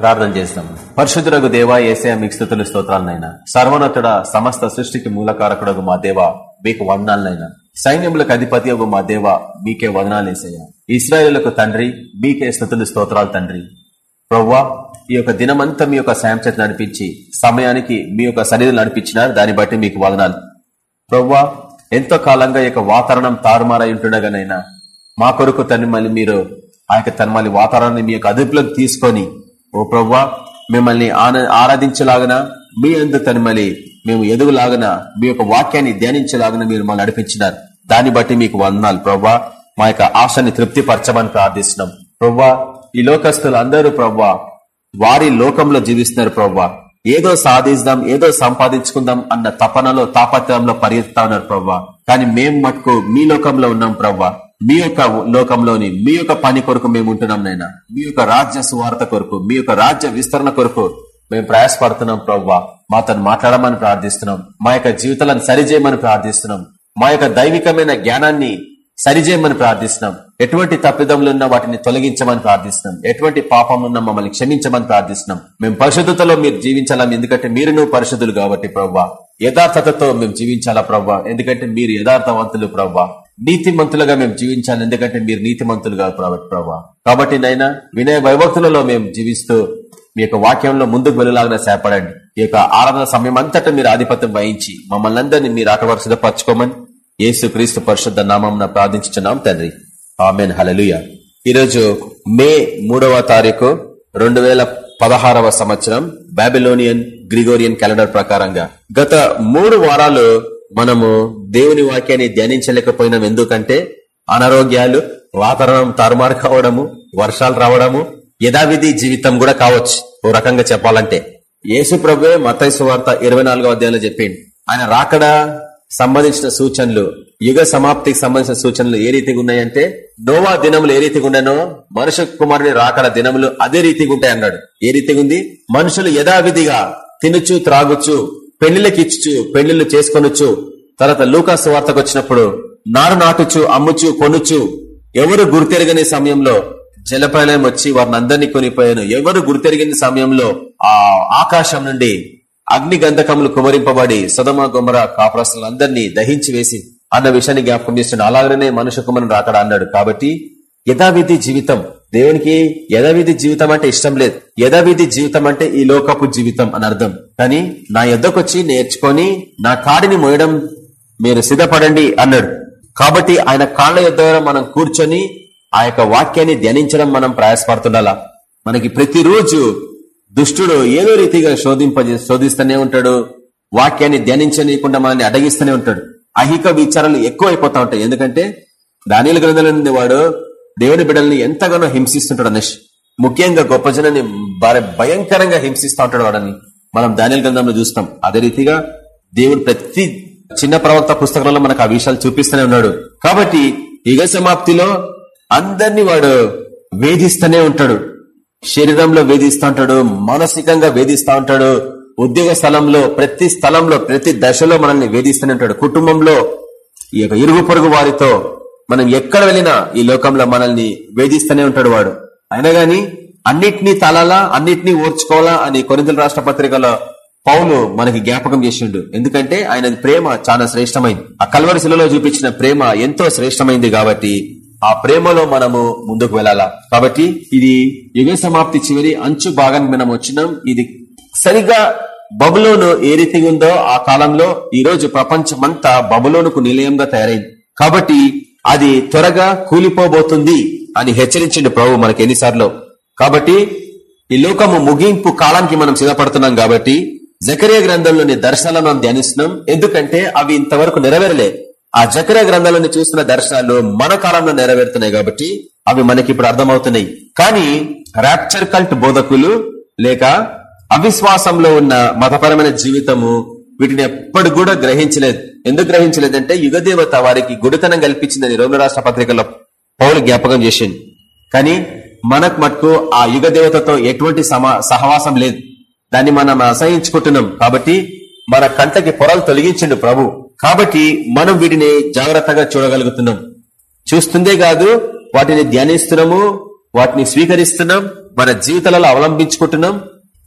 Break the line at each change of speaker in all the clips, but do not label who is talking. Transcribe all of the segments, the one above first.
ప్రార్థన చేస్తాం. పరిశుద్ధులకు దేవా ఏసే మీకు స్థుతులు స్తోత్రాలనైనా. సర్వోన్నతుడ సమస్త సృష్టికి మూలకారకుడకు మా దేవ మీకు వందనాలనైనా. సైన్యములకు అధిపతి ఒక మా దేవ మీకే వదనాలు వేసయ్యా ఇస్రాయేళ్ళకు తండ్రి మీకే స్థుతులు స్తోత్రాలు తండ్రి. ప్రవ్వా ఈ యొక్క దినమంతా మీ యొక్క సాయం చేత నడిపించి సమయానికి మీ యొక్క సన్నిధులు నడిపించినారు దాన్ని బట్టి మీకు వదనాలు. ప్రవ్వా ఎంతో కాలంగా ఈ యొక్క వాతావరణం తారుమారై ఉంటుండగానైనా మా కొరకు తను మళ్ళీ మీరు ఆ యొక్క తన మళ్ళీ వాతావరణాన్ని మీ యొక్క అదుపులోకి తీసుకొని ఓ ప్రవ్వా మిమ్మల్ని ఆన- ఆరాధించలాగన? మీ అందు తనమలి మళ్ళీ మేము ఎదుగులాగన? మీ యొక్క వాక్యాన్ని ధ్యానించలాగన మీరు మమ్మల్ని నడిపించినారు? దాన్ని బట్టి మీకు వందనాలు ప్రవ్వా. మా యొక్క ఆశని తృప్తిపరచమని ప్రార్థిస్తున్నాం. ప్రవ్వా ఈ లోకస్తులు అందరూ ప్రవ్వా వారి లోకంలో జీవిస్తున్నారు ప్రవ్వా. ఏదో సాధిస్తాం ఏదో సంపాదించుకుందాం అన్న తపనలో తాపత్రంలో పరిగెత్తా ఉన్నారు ప్రవ్వా. కానీ మేం మటుకు మీ లోకంలో ఉన్నాం ప్రవ్వా. మీ యొక్క లోకంలోని మీ యొక్క పని కొరకు మేము ఉంటున్నాం నైనా మీ యొక్క రాజ్య సువార్త కొరకు మీ యొక్క రాజ్య విస్తరణ కొరకు మేము ప్రయాసపడుతున్నాం ప్రవ్వా. మాతో మాట్లాడమని ప్రార్థిస్తున్నాం. మా యొక్క జీవితాలను సరిచేయమని ప్రార్థిస్తున్నాం. మా యొక్క దైవికమైన జ్ఞానాన్ని సరిచేయమని ప్రార్థిస్తున్నాం. ఎటువంటి తప్పిదములు ఉన్నా వాటిని తొలగించమని ప్రార్థిస్తున్నాం. ఎటువంటి పాపం మమ్మల్ని క్షమించమని ప్రార్థిస్తున్నాం. మేము పరిశుద్ధతలో మీరు జీవించాలా? ఎందుకంటే మీరు పరిశుద్ధులు కాబట్టి ప్రవ్వా. యథార్థతతో మేము జీవించాలా ప్రవ్వా? ఎందుకంటే మీరు యథార్థవంతులు ప్రవ్వా. నీతిమంతులుగా మేము జీవించాలి. ఎందుకంటే మీరు నీతిమంతులు కాదు కాబట్టి ప్రభా. కాబట్టి నైనా వినయ వైభక్తులలో మేము జీవిస్తూ మీ యొక్క వాక్యంలో ముందుకు వెళ్ళలాగా సేపడండి ఈ యొక్క ఆరాధన సమయం అంతటా మీరు ఆధిపత్యం వహించి మమ్మల్ని అందరినీ మీరు ఆటవరకు సిద్ధపరచుకోమని యేసు క్రీస్తు పరిశుద్ధ నామం ప్రార్థించున్నాం తండ్రి. ఆమెన్. హలలుయ ఈరోజు మే మూడవ తారీఖు రెండు వేల పదహారవ సంవత్సరం బాబిలోనియన్ గ్రిగోరియన్ క్యాలెండర్ ప్రకారంగా గత మూడు వారాలు మనము దేవుని వాక్యాన్ని ధ్యానించలేకపోయినాం. ఎందుకంటే అనారోగ్యాలు వాతావరణం తారుమారు కావడము వర్షాలు రావడము యథావిధి జీవితం కూడా కావచ్చు. ఓ రకంగా చెప్పాలంటే యేసు ప్రభు మతైసు వార్త ఇరవై నాలుగో అధ్యాయంలో చెప్పిండు. ఆయన రాకడా సంబంధించిన సూచనలు యుగ సమాప్తికి సంబంధించిన సూచనలు ఏ రీతిగా ఉన్నాయంటే నోవా దినములు ఏ రీతిగా ఉన్నానో మనుషు కుమారుని రాకడ దినములు అదే రీతిగా ఉంటాయి అన్నాడు ఏ రీతిగా ఉంది? మనుషులు యథావిధిగా తినుచు త్రాగుచు పెళ్ళిళ్ళకి ఇచ్చు పెళ్ళిళ్ళు చేసుకొనొచ్చు. తర్వాత లూకాసు వార్తకు వచ్చినప్పుడు నారు నాటుచు అమ్ముచు కొనుచు ఎవరు గుర్తెరగని సమయంలో జలప్రలయం వచ్చి వారిని అందరినీ కొనిపోయాను. ఎవరు గుర్తెరిగిన సమయంలో ఆ ఆకాశం నుండి అగ్ని గంధకములు కుమరింపబడి సుధమ గుమర కాపురస్తులందరినీ దహించి వేసి అన్న విషయాన్ని జ్ఞాపకం చేస్తున్నాడు. అలాగనే మనుష్య రాకడా అన్నాడు. కాబట్టి యథావిధి జీవితం దేవునికి యథావిధి జీవితం అంటే ఇష్టం లేదు. యథావిధి జీవితం అంటే ఈ లోకపు జీవితం అని అర్థం. కానీ నా యొద్దకొచ్చి నేర్చుకొని నా కాడిని మోయడం మీరు సిద్ధపడండి అన్నాడు. కాబట్టి ఆయన కాళ్ళ యొద్ద మనం కూర్చొని ఆ యొక్క వాక్యాన్ని ధ్యానించడం మనం ప్రయాసపడుతుండాలా? మనకి ప్రతిరోజు దుష్టుడు ఏదో రీతిగా శోధింప శోధిస్తూనే ఉంటాడు. వాక్యాన్ని ధ్యానించనీయకుండా మనల్ని అడగిస్తూనే ఉంటాడు. అహిక విచారాలు ఎక్కువ అయిపోతా ఉంటాయి. ఎందుకంటే దానిల గ్రంథంలో వాడు దేవుని బిడ్డల్ని ఎంతగానో హింసిస్తుంటాడు అనేష్. ముఖ్యంగా గొప్ప జనాన్ని భయంకరంగా హింసిస్తూ ఉంటాడు వాడని మనం ధాన్యాల గ్రంథంలో చూస్తాం. అదే రీతిగా దేవుడు ప్రతి చిన్న ప్రవక్త పుస్తకంలో మనకు ఆ విషయాలు చూపిస్తూనే ఉన్నాడు. కాబట్టి యుగ సమాప్తిలో అందరినీ వాడు వేధిస్తూనే ఉంటాడు. శరీరంలో వేధిస్తూ ఉంటాడు మానసికంగా వేధిస్తూ ఉంటాడు ఉద్యోగ స్థలంలో ప్రతి స్థలంలో ప్రతి దశలో మనల్ని వేధిస్తూనే ఉంటాడు. కుటుంబంలో ఈ యొక్క ఇరుగు పొరుగు వారితో మనం ఎక్కడ వెళ్ళినా ఈ లోకంలో మనల్ని వేధిస్తూనే ఉంటాడు వాడు. అయినా గాని అన్నిటినీ తలాలా అన్నిటినీ ఓర్చుకోవాలా అని కొరింతల రాష్ట్ర పత్రికలో పౌలు మనకి జ్ఞాపకం చేసిండు. ఎందుకంటే ఆయన ప్రేమ చాలా శ్రేష్టమైంది. ఆ కల్వరి శిలలో చూపించిన ప్రేమ ఎంతో శ్రేష్టమైంది కాబట్టి ఆ ప్రేమలో మనము ముందుకు వెళ్ళాలా. కాబట్టి ఇది యుగ సమాప్తి చివరి అంచు భాగానికి మనం వచ్చినాం. ఇది సరిగా బబులోను ఏ రీతిగా ఉందో ఆ కాలంలో ఈ రోజు ప్రపంచమంతా బబులోనుకు నిలయంగా తయారైంది. కాబట్టి అది త్వరగా కూలిపోబోతుంది అని హెచ్చరించిండు ప్రభు మనకి ఎన్నిసార్లు. కాబట్టి ఈ లోకము ముగింపు కాలానికి మనం సిద్ధపడుతున్నాం కాబట్టి జకరియా గ్రంథంలోని దర్శనాలను మనం ధ్యానిస్తున్నాం. ఎందుకంటే అవి ఇంతవరకు నెరవేరలే. ఆ జకరియా గ్రంథంలోని చూస్తున్న దర్శనాలు మన కాలంలో నెరవేరుతున్నాయి కాబట్టి అవి మనకి ఇప్పుడు అర్థమవుతున్నాయి. కానీ ర్యాప్చర్ కల్ట్ బోధకులు లేక అవిశ్వాసంలో ఉన్న మతపరమైన జీవితము వీటిని ఎప్పుడు కూడా గ్రహించలేదు. ఎందుకు గ్రహించలేదంటే యుగదేవత వారికి గుడితనం కల్పించిందని రోమిల రాష్ట్ర పత్రికలో పౌలు జ్ఞాపకం చేసింది కానీ మనకు మటుకు ఆ యుగ దేవతతో ఎటువంటి సమా- సహవాసం లేదు. దాన్ని మనం అసహించుకుంటున్నాం. కాబట్టి మన కంటకి పొరలు తొలగించిండు ప్రభు. కాబట్టి మనం వీటిని జాగ్రత్తగా చూడగలుగుతున్నాం. చూస్తుందే కాదు వాటిని ధ్యానిస్తున్నాము వాటిని స్వీకరిస్తున్నాం మన జీవితాలలో అవలంబించుకుంటున్నాం.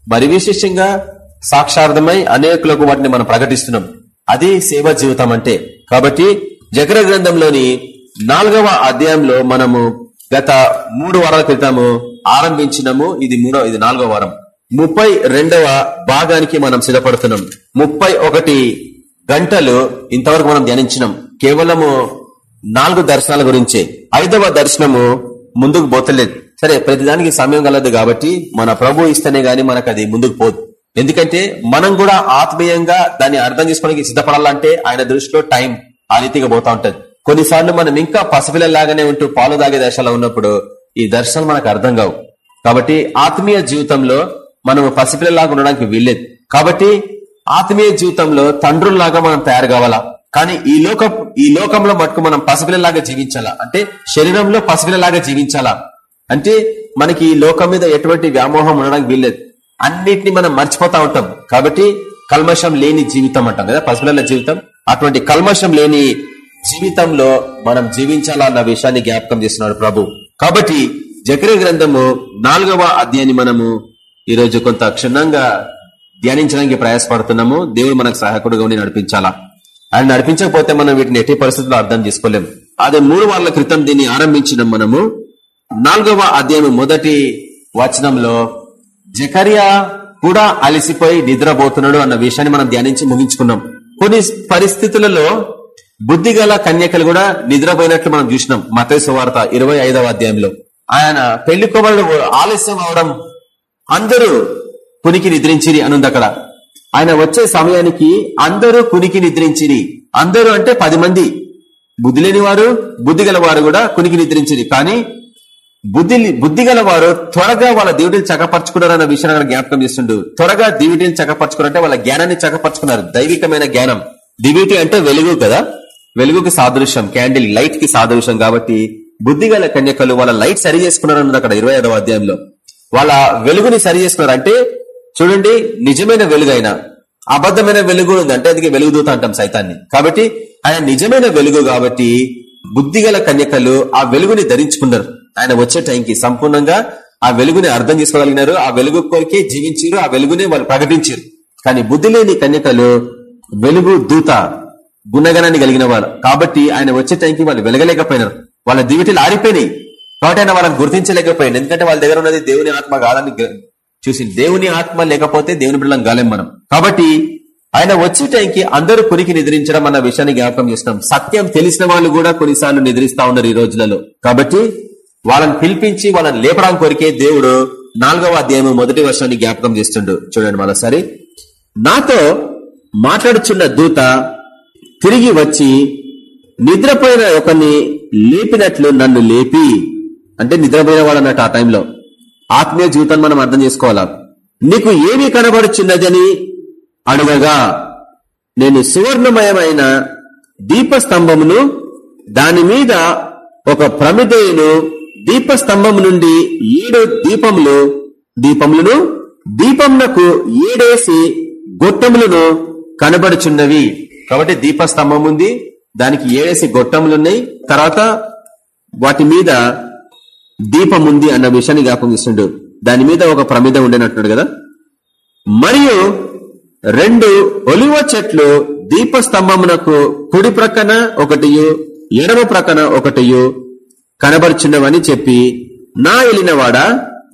మరి విశేషంగా సాక్షార్థమై అనేకులకు వాటిని మనం ప్రకటిస్తున్నాం. అది సేవా జీవితం అంటే. కాబట్టి జగర గ్రంథంలోని నాలుగవ అధ్యాయంలో మనము గత మూడు వారాల క్రితము ఆరంభించినము. ఇది మూడవ ఇది నాలుగవ వారం. ముప్పై రెండవ భాగానికి మనం సిద్ధపడుతున్నాం. ముప్పై ఒకటి గంటలు ఇంతవరకు మనం ధ్యానించినాం. కేవలము నాలుగు దర్శనాల గురించే. ఐదవ దర్శనము ముందుకు పోతలేదు. సరే ప్రతిదానికి సమయం కలదు కాబట్టి మన ప్రభు ఇస్తేనే గాని మనకు అది ముందుకు పోదు. ఎందుకంటే మనం కూడా ఆత్మీయంగా దాన్ని అర్థం చేసుకోవడానికి సిద్ధపడాలంటే ఆయన దృష్టిలో టైం ఆ రీతిగా పోతా ఉంటది. కొన్నిసార్లు మనం ఇంకా పసిపిల్లలాగానే ఉంటూ పాలు తాగే దశలో ఉన్నప్పుడు ఈ దర్శనం మనకు అర్థం కావు. కాబట్టి ఆత్మీయ జీవితంలో మనం పసిపిల్లలాగా ఉండడానికి వీల్లేదు. కాబట్టి ఆత్మీయ జీవితంలో తండ్రుల్లాగా మనం తయారు కావాలా? కానీ ఈ లోక ఈ లోకంలో మటుకు మనం పసిపిల్లలాగా జీవించాలా? అంటే శరీరంలో పసిపిల్లలాగా జీవించాలా? అంటే మనకి ఈ లోకం మీద ఎటువంటి వ్యామోహం ఉండడానికి వీల్లేదు. అన్నిటిని మనం మర్చిపోతా ఉంటాం. కాబట్టి కల్మషం లేని జీవితం అంటాం కదా పసిపిల్లల జీవితం. అటువంటి కల్మషం లేని జీవితంలో మనం జీవించాలా అన్న విషయాన్ని జ్ఞాపకం చేస్తున్నాడు ప్రభు. కాబట్టి జకరే గ్రంథము నాలుగవ అధ్యాయాన్ని మనము ఈరోజు కొంత క్షుణ్ణంగా ధ్యానించడానికి ప్రయాసపడుతున్నాము. దేవుడు మనకు సహాయకుడుగా ఉండి నడిపించాలా? ఆయన నడిపించకపోతే మనం వీటిని ఎట్టి పరిస్థితుల్లో అర్థం చేసుకోలేము అదే మూడు వారాల క్రితం దీన్ని ఆరంభించిన మనము. నాలుగవ అధ్యాయం మొదటి వచనంలో జకరియా కూడా అలసిపోయి నిద్రపోతున్నాడు అన్న విషయాన్ని మనం ధ్యానించి ముగించుకున్నాం. కొన్ని పరిస్థితులలో బుద్ధిగల కన్యకలు కూడా నిద్రపోయినట్లు మనం చూసినాం. మతేసు వార్త ఇరవై ఐదవ అధ్యాయంలో. ఆయన పెళ్ళి కుమారుడు ఆలస్యం అవడం అందరూ కునికి నిద్రించిరి అనుంది అక్కడ. ఆయన వచ్చే సమయానికి అందరూ కునికి నిద్రించిరి. అందరూ అంటే పది మంది. బుద్ధి లేని వారు బుద్ధి వారు కూడా కునికి నిద్రించిరి. కానీ బుద్ధి బుద్ధి వారు త్వరగా వాళ్ళ దేవుడిని చక్కపరచుకున్నారన్న విషయాన్ని అక్కడ జ్ఞాపకం చేస్తుండు. త్వరగా దివిటిని చక్కపరచుకున్నారంటే వాళ్ళ జ్ఞానాన్ని చక్కపరచుకున్నారు. దైవికమైన జ్ఞానం. దివిటి అంటే వెలుగు కదా? వెలుగుకి సాదృశ్యం క్యాండిల్ లైట్కి సాదృశ్యం కాబట్టి బుద్ధిగల కన్యకలు వాళ్ళ లైట్ సరి చేసుకున్నారు అక్కడ ఇరవై ఐదవ అధ్యాయంలో. వాళ్ళ వెలుగుని సరి చేసుకున్నారు అంటే చూడండి నిజమైన వెలుగైన అబద్ధమైన వెలుగు ఉందంటే అందుకే అది వెలుగుదూత అంటాం సైతాన్ని. కాబట్టి ఆయన నిజమైన వెలుగు కాబట్టి బుద్ధిగల కన్యకలు ఆ వెలుగుని ధరించుకున్నారు. ఆయన వచ్చే టైంకి సంపూర్ణంగా ఆ వెలుగుని అర్థం చేసుకోగలిగినారు. ఆ వెలుగు కొరికే జీవించారు ఆ వెలుగునే వాళ్ళు ప్రకటించారు. కానీ బుద్ధి లేని కన్యకలు వెలుగు దూత గుణగణాన్ని కలిగిన వారు. కాబట్టి ఆయన వచ్చే టైంకి వాళ్ళు వెలగలేకపోయినారు. వాళ్ళ దివిటీలు ఆరిపోయినాయి. కాబట్టి ఆయన వాళ్ళని గుర్తించలేకపోయింది ఎందుకంటే వాళ్ళ దగ్గర ఉన్నది దేవుని ఆత్మ కాదని చూసి దేవుని ఆత్మ లేకపోతే దేవుని బిడ్డలం గాలేం మనం. కాబట్టి ఆయన వచ్చే టైంకి అందరూ కొనికి నిద్రించడం అన్న విషయాన్ని జ్ఞాపకం చేస్తున్నాం. సత్యం తెలిసిన వాళ్ళు కూడా కొన్నిసార్లు నిద్రిస్తా ఉన్నారు ఈ రోజులలో. కాబట్టి వాళ్ళని పిలిపించి వాళ్ళని లేపడానికి కొరికే దేవుడు నాలుగవ అధ్యాయము మొదటి వర్షాన్ని జ్ఞాపకం చేస్తుండు. చూడండి మరోసారి. నాతో మాట్లాడుచున్న దూత తిరిగి వచ్చి నిద్రపోయిన ఒకరిని లేపినట్లు నన్ను లేపి అంటే నిద్రపోయిన వాడు అన్నట్టు ఆ టైంలో. ఆత్మీయ జీవితాన్ని మనం అర్థం చేసుకోవాలా? నీకు ఏమి కనబడుచున్నదని అడగగా నేను సువర్ణమయమైన దీపస్తంభమును దాని మీద ఒక ప్రమిదయును దీపస్తంభం నుండి ఏడు దీపములు దీపములను దీపమునకు ఏడేసి గొట్టములను కనబడుచున్నవి. కాబట్టి దీపస్తంభం ఉంది దానికి ఏడేసి గొట్టములున్నాయి. తర్వాత వాటి మీద దీపం ఉంది అన్న విషయాన్ని జ్ఞాపకం దాని మీద ఒక ప్రమిద ఉండేనట్టున్నాడు కదా. మరియు రెండు ఒలివ చెట్లు దీపస్తంభమునకు కుడి ప్రక్కన ఒకటియు ఎడమ ప్రక్కన ఒకటియు కనబరుచున్నవని చెప్పి నా వెళ్ళినవాడా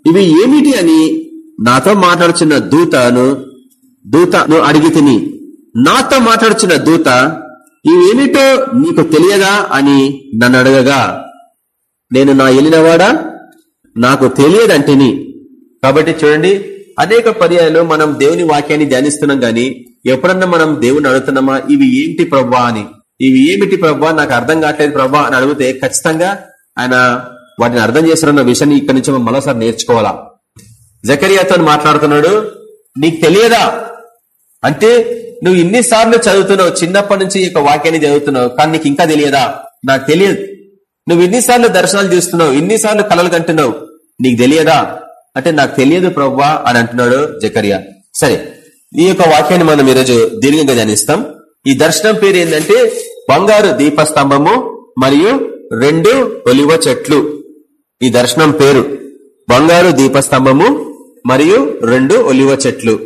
ఇవి ఏమిటి అని నాతో మాట్లాడుచున్న దూతను దూతను అడిగి తిని నాతో మాట్లాడుచున్న దూత ఇవేమిటో నీకు తెలియదా? అని నన్ను అడగగా నేను నా వెళ్ళినవాడా నాకు తెలియదంటేని. కాబట్టి చూడండి అనేక పర్యాయాలు మనం దేవుని వాక్యాన్ని ధ్యానిస్తున్నాం గాని ఎప్పుడన్నా మనం దేవుని అడుగుతున్నామా? ఇవి ఏంటి ప్రవ్వా అని. ఇవి ఏమిటి ప్రవ్వా నాకు అర్థం కావట్లేదు ప్రవ్వా అని అడిగితే ఖచ్చితంగా ఆయన వాటిని అర్థం చేస్తున్న విషయాన్ని ఇక్కడి నుంచి మనం మరోసారి నేర్చుకోవాలా? జకరియాతో మాట్లాడుతున్నాడు నీకు తెలియదా? అంటే నువ్వు ఇన్నిసార్లు చదువుతున్నావు చిన్నప్పటి నుంచి ఈ వాక్యాన్ని చదువుతున్నావు కానీ నీకు ఇంకా తెలియదా? నాకు తెలియదు. నువ్వు ఇన్నిసార్లు దర్శనాలు చూస్తున్నావు ఇన్నిసార్లు కలలు కంటున్నావు నీకు తెలియదా? అంటే నాకు తెలియదు ప్రవ్వా అని అంటున్నాడు జకరియా. సరే ఈ యొక్క వాక్యాన్ని మనం ఈరోజు దీర్ఘంగా ధ్యానిస్తాం. ఈ దర్శనం పేరు ఏంటంటే బంగారు దీపస్తంభము మరియు రెండు ఒలివ చెట్లు. ఈ దర్శనం పేరు. బంగారు దీపస్తంభము మరియు రెండు ఒలివ చెట్లు.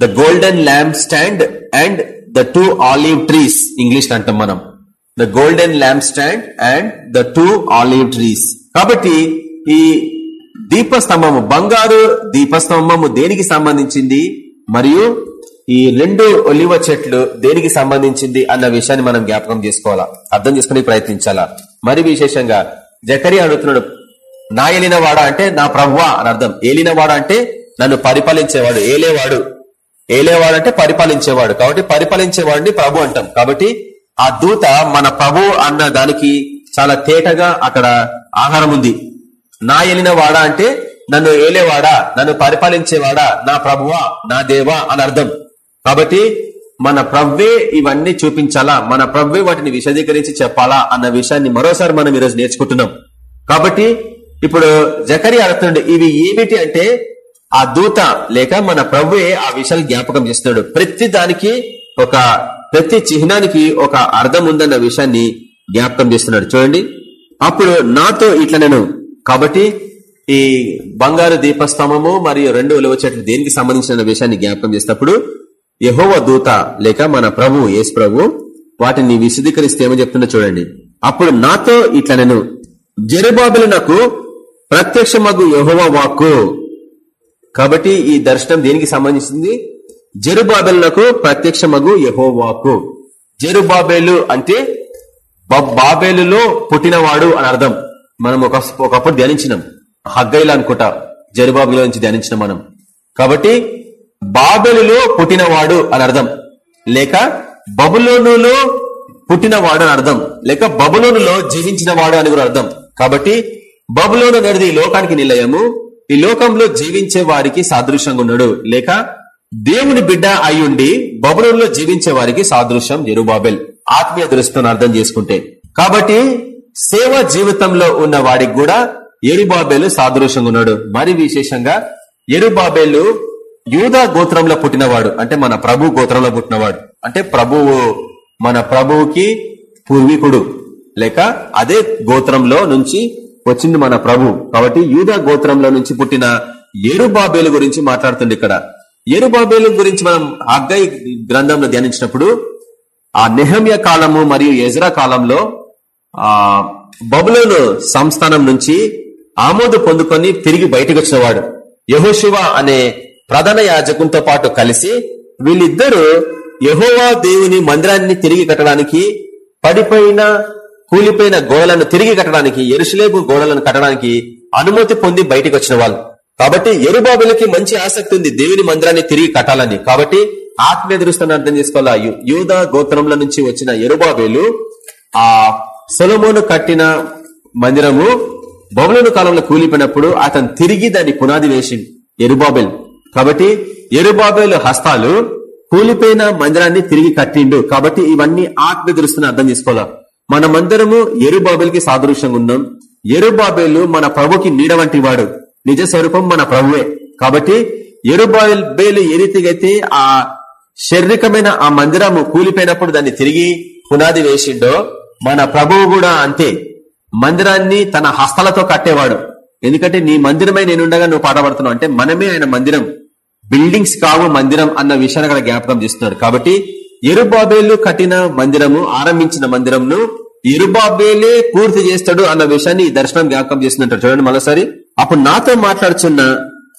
The golden lamp stand and the two olive trees English అంటాం మనం. The golden lamp stand and the two olive trees కాబట్టి ఈ దీపస్తంభము బంగారు దీపస్తంభము దేనికి సంబంధించింది? మరియు ఈ రెండు ఒలివ చెట్లు దేనికి సంబంధించింది అన్న విషయాన్ని మనం జ్ఞాపకం చేసుకోవాలా? అర్థం చేసుకుని ప్రయత్నించాలా? మరి విశేషంగా జకరి అడుగుతున్నాడు నా ఏలినవాడా అంటే నా ప్రవ్వా అని అర్థం. ఏలినవాడా అంటే నన్ను పరిపాలించేవాడు ఏలేవాడు. ఏలేవాడు అంటే పరిపాలించేవాడు. కాబట్టి పరిపాలించేవాడిని ప్రభు అంటాం. కాబట్టి ఆ దూత మన ప్రభు అన్న దానికి చాలా తేటగా అక్కడ ఆహారం ఉంది. నా ఏలినవాడా అంటే నన్ను ఏలేవాడా నన్ను పరిపాలించేవాడా నా ప్రభువా నా దేవా అని అర్థం. కాబట్టి మన ప్రవ్వే ఇవన్నీ చూపించాలా? మన ప్రవ్వే వాటిని విశదీకరించి చెప్పాలా? అన్న విషయాన్ని మరోసారి మనం ఈరోజు నేర్చుకుంటున్నాం. కాబట్టి ఇప్పుడు జకరి అడుగుతుండే ఇవి ఏమిటి అంటే ఆ దూత లేక మన ప్రవ్వే ఆ విషయాలు జ్ఞాపకం చేస్తున్నాడు. ప్రతి దానికి ఒక ప్రతి చిహ్నానికి ఒక అర్థం ఉందన్న విషయాన్ని జ్ఞాపకం చేస్తున్నాడు. చూడండి. అప్పుడు నాతో ఇట్లా నేను కాబట్టి ఈ బంగారు దీపస్తంభము మరియు రెండు ఉలవ చెట్లు దేనికి సంబంధించిన విషయాన్ని జ్ఞాపకం చేసినప్పుడు యహోవ దూత లేక మన ప్రభు యేసు ప్రభు వాటిని విశదీకరిస్తే ఏమని చెప్తుండో చూడండి. అప్పుడు నాతో ఇట్లా నేను జరుబాబులు నాకు ప్రత్యక్షమగు యహోవ వాక్కు. కాబట్టి ఈ దర్శనం దేనికి సంబంధించింది? జెరుబాబెలకు ప్రత్యక్షమగు యహోవాకు జరుబాబేలు అంటే బాబేలులో పుట్టినవాడు అని అర్థం. మనం ఒక ఒకప్పుడు ధ్యానించినాం. హగ్గైలు అనుకుంటా జెరుబాబులో నుంచి ధ్యానించినాం మనం. కాబట్టి బాబెలులో పుట్టినవాడు అని అర్థం. లేక బబులోనులో పుట్టినవాడు అని అర్థం. లేక బబులోనులో జీవించినవాడు అని కూడా అర్థం. కాబట్టి బబులోను అనేది ఈ లోకానికి నిలయము. ఈ లోకంలో జీవించే వారికి సాదృశ్యంగా ఉన్నాడు. లేక దేవుని బిడ్డ అయ్యుండి బబులోనులో జీవించే వారికి సాదృశ్యం జెరుబాబెల్. ఆత్మీయ దృష్టితో అర్థం చేసుకుంటే. కాబట్టి సేవ జీవితంలో ఉన్న వాడికి కూడా ఎరుబాబేలు సాదృశ్యంగా ఉన్నాడు. మరి విశేషంగా ఎరుబాబేలు యూదా గోత్రంలో పుట్టినవాడు అంటే మన ప్రభు గోత్రంలో పుట్టినవాడు అంటే ప్రభువు మన ప్రభువుకి పూర్వీకుడు. లేక అదే గోత్రంలో నుంచి వచ్చింది మన ప్రభు. కాబట్టి యూదా గోత్రంలో నుంచి పుట్టిన ఎరుబాబేలు గురించి మాట్లాడుతుంది ఇక్కడ. ఎరుబాబేలు గురించి మనం అగ్గై గ్రంథంలో ధ్యానించినప్పుడు ఆ నెహమ్య కాలము మరియు ఎజరా కాలంలో ఆ బబులోను సంస్థానం నుంచి ఆమోదు పొందుకొని తిరిగి బయటకు వచ్చినవాడు. యహోశివ అనే ప్రధాన యాజకునితో పాటు కలిసి వీళ్ళిద్దరూ యహోవా దేవుని మందిరాన్ని తిరిగి కట్టడానికి పడిపోయిన కూలిపోయిన గోడలను తిరిగి కట్టడానికి ఎరుసలేపు గోడలను కట్టడానికి అనుమతి పొంది బయటకు వచ్చిన వాళ్ళు. కాబట్టి ఎరుబాబులకి మంచి ఆసక్తి ఉంది దేవుని మందిరాన్ని తిరిగి కట్టాలని. కాబట్టి ఆత్మీయ దృష్టిని అర్థం చేసుకోవాలా? యూద గోత్రంల నుంచి వచ్చిన ఎరుబాబేలు ఆ సొలమోను కట్టిన మందిరము బహుళను కాలంలో కూలిపోయినప్పుడు అతను తిరిగి దాన్ని పునాది వేసిండు ఎరుబాబెల్ కాబట్టి ఎరుబాబేలు హస్తాలు కూలిపోయిన మందిరాన్ని తిరిగి కట్టిండు. కాబట్టి ఇవన్నీ ఆత్మ దృష్టిని అర్థం చేసుకోవాలా? మనమందరము ఎరుబాబేల్కి సాదృశ్యంగా ఉన్నాం. ఎరుబాబేలు మన ప్రభుకి నీడ వంటి వాడు. నిజ స్వరూపం మన ప్రభువే. కాబట్టి ఎరుబాబేలు ఏ రీతిగైతే ఆ శారీరకమైన ఆ మందిరము కూలిపోయినప్పుడు దాన్ని తిరిగి పునాది వేసిండో మన ప్రభువు కూడా అంతే. మందిరాన్ని తన హస్తలతో కట్టేవాడు. ఎందుకంటే నీ మందిరమై నేనుండగా నువ్వు పాటపడుతున్నావు అంటే మనమే ఆయన మందిరం బిల్డింగ్స్ కావు మందిరం అన్న విషయాన్ని అక్కడ జ్ఞాపకం చేస్తున్నాడు. కాబట్టి ఎరుబాబేలు కట్టిన మందిరము ఆరంభించిన మందిరంను ఎరుబాబేలే పూర్తి చేస్తాడు అన్న విషయాన్ని ఈ దర్శనం జ్ఞాపకం చేస్తున్నట్టు చూడండి మరోసారి. అప్పుడు నాతో మాట్లాడుచున్న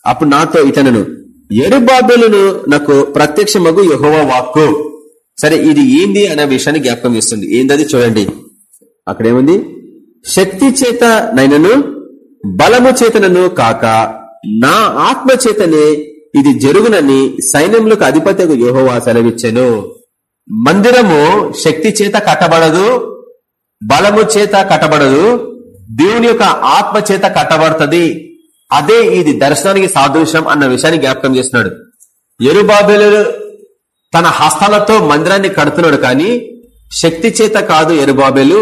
అప్పుడు నాతో ఇతను ఎరుబాబేలును నాకు ప్రత్యక్షమగు యహోవా వాక్కు. సరే ఇది ఏంది అనే విషయాన్ని జ్ఞాపకం చేస్తుంది. ఏందది చూడండి. అక్కడేముంది శక్తి చేత నైనను బలము చేతనను కాక నా ఆత్మ చేతనే ఇది జరుగునని సైన్యములకు అధిపతికు యోహోవా సెలవిచ్చాను. మందిరము శక్తి చేత కట్టబడదు బలము చేత కట్టబడదు దేవుని యొక్క ఆత్మ చేత కట్టబడుతుంది. అదే ఇది దర్శనానికి సాదృశ్యం అన్న విషయాన్ని జ్ఞాపకం చేస్తున్నాడు. ఎరుబాబేలు తన హస్తాలతో మందిరాన్ని కడుతున్నాడు కానీ శక్తి చేత కాదు ఎరుబాబేలు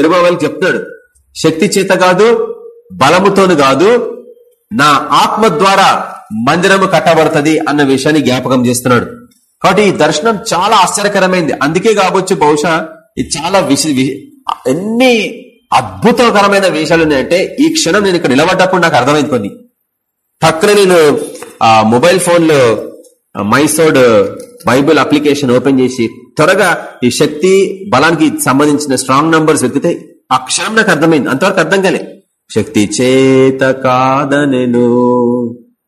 ఎరుబాబేలు చెప్తున్నాడు శక్తి చేత కాదు బలముతోను కాదు నా ఆత్మ ద్వారా మందిరము కట్టబడుతుంది అన్న విషయాన్ని జ్ఞాపకం చేస్తున్నాడు. కాబట్టి ఈ దర్శనం చాలా ఆశ్చర్యకరమైంది. అందుకే కావచ్చు బహుశా ఇది చాలా విష ఎన్ని అద్భుతకరమైన విషయాలు ఉన్నాయంటే ఈ క్షణం నేను ఇక్కడ నిలబడ్డప్పుడు నాకు అర్థమైంది కొన్ని. పక్కన నేను ఆ మొబైల్ ఫోన్లో మైసోడ్ బైబిల్ అప్లికేషన్ ఓపెన్ చేసి త్వరగా ఈ శక్తి బలానికి సంబంధించిన స్ట్రాంగ్ నంబర్స్ వెతికితే ఆ క్షణం నాకు అర్థమైంది. అంతవరకు అర్థం కాలే. శక్తి చేత కాదనెను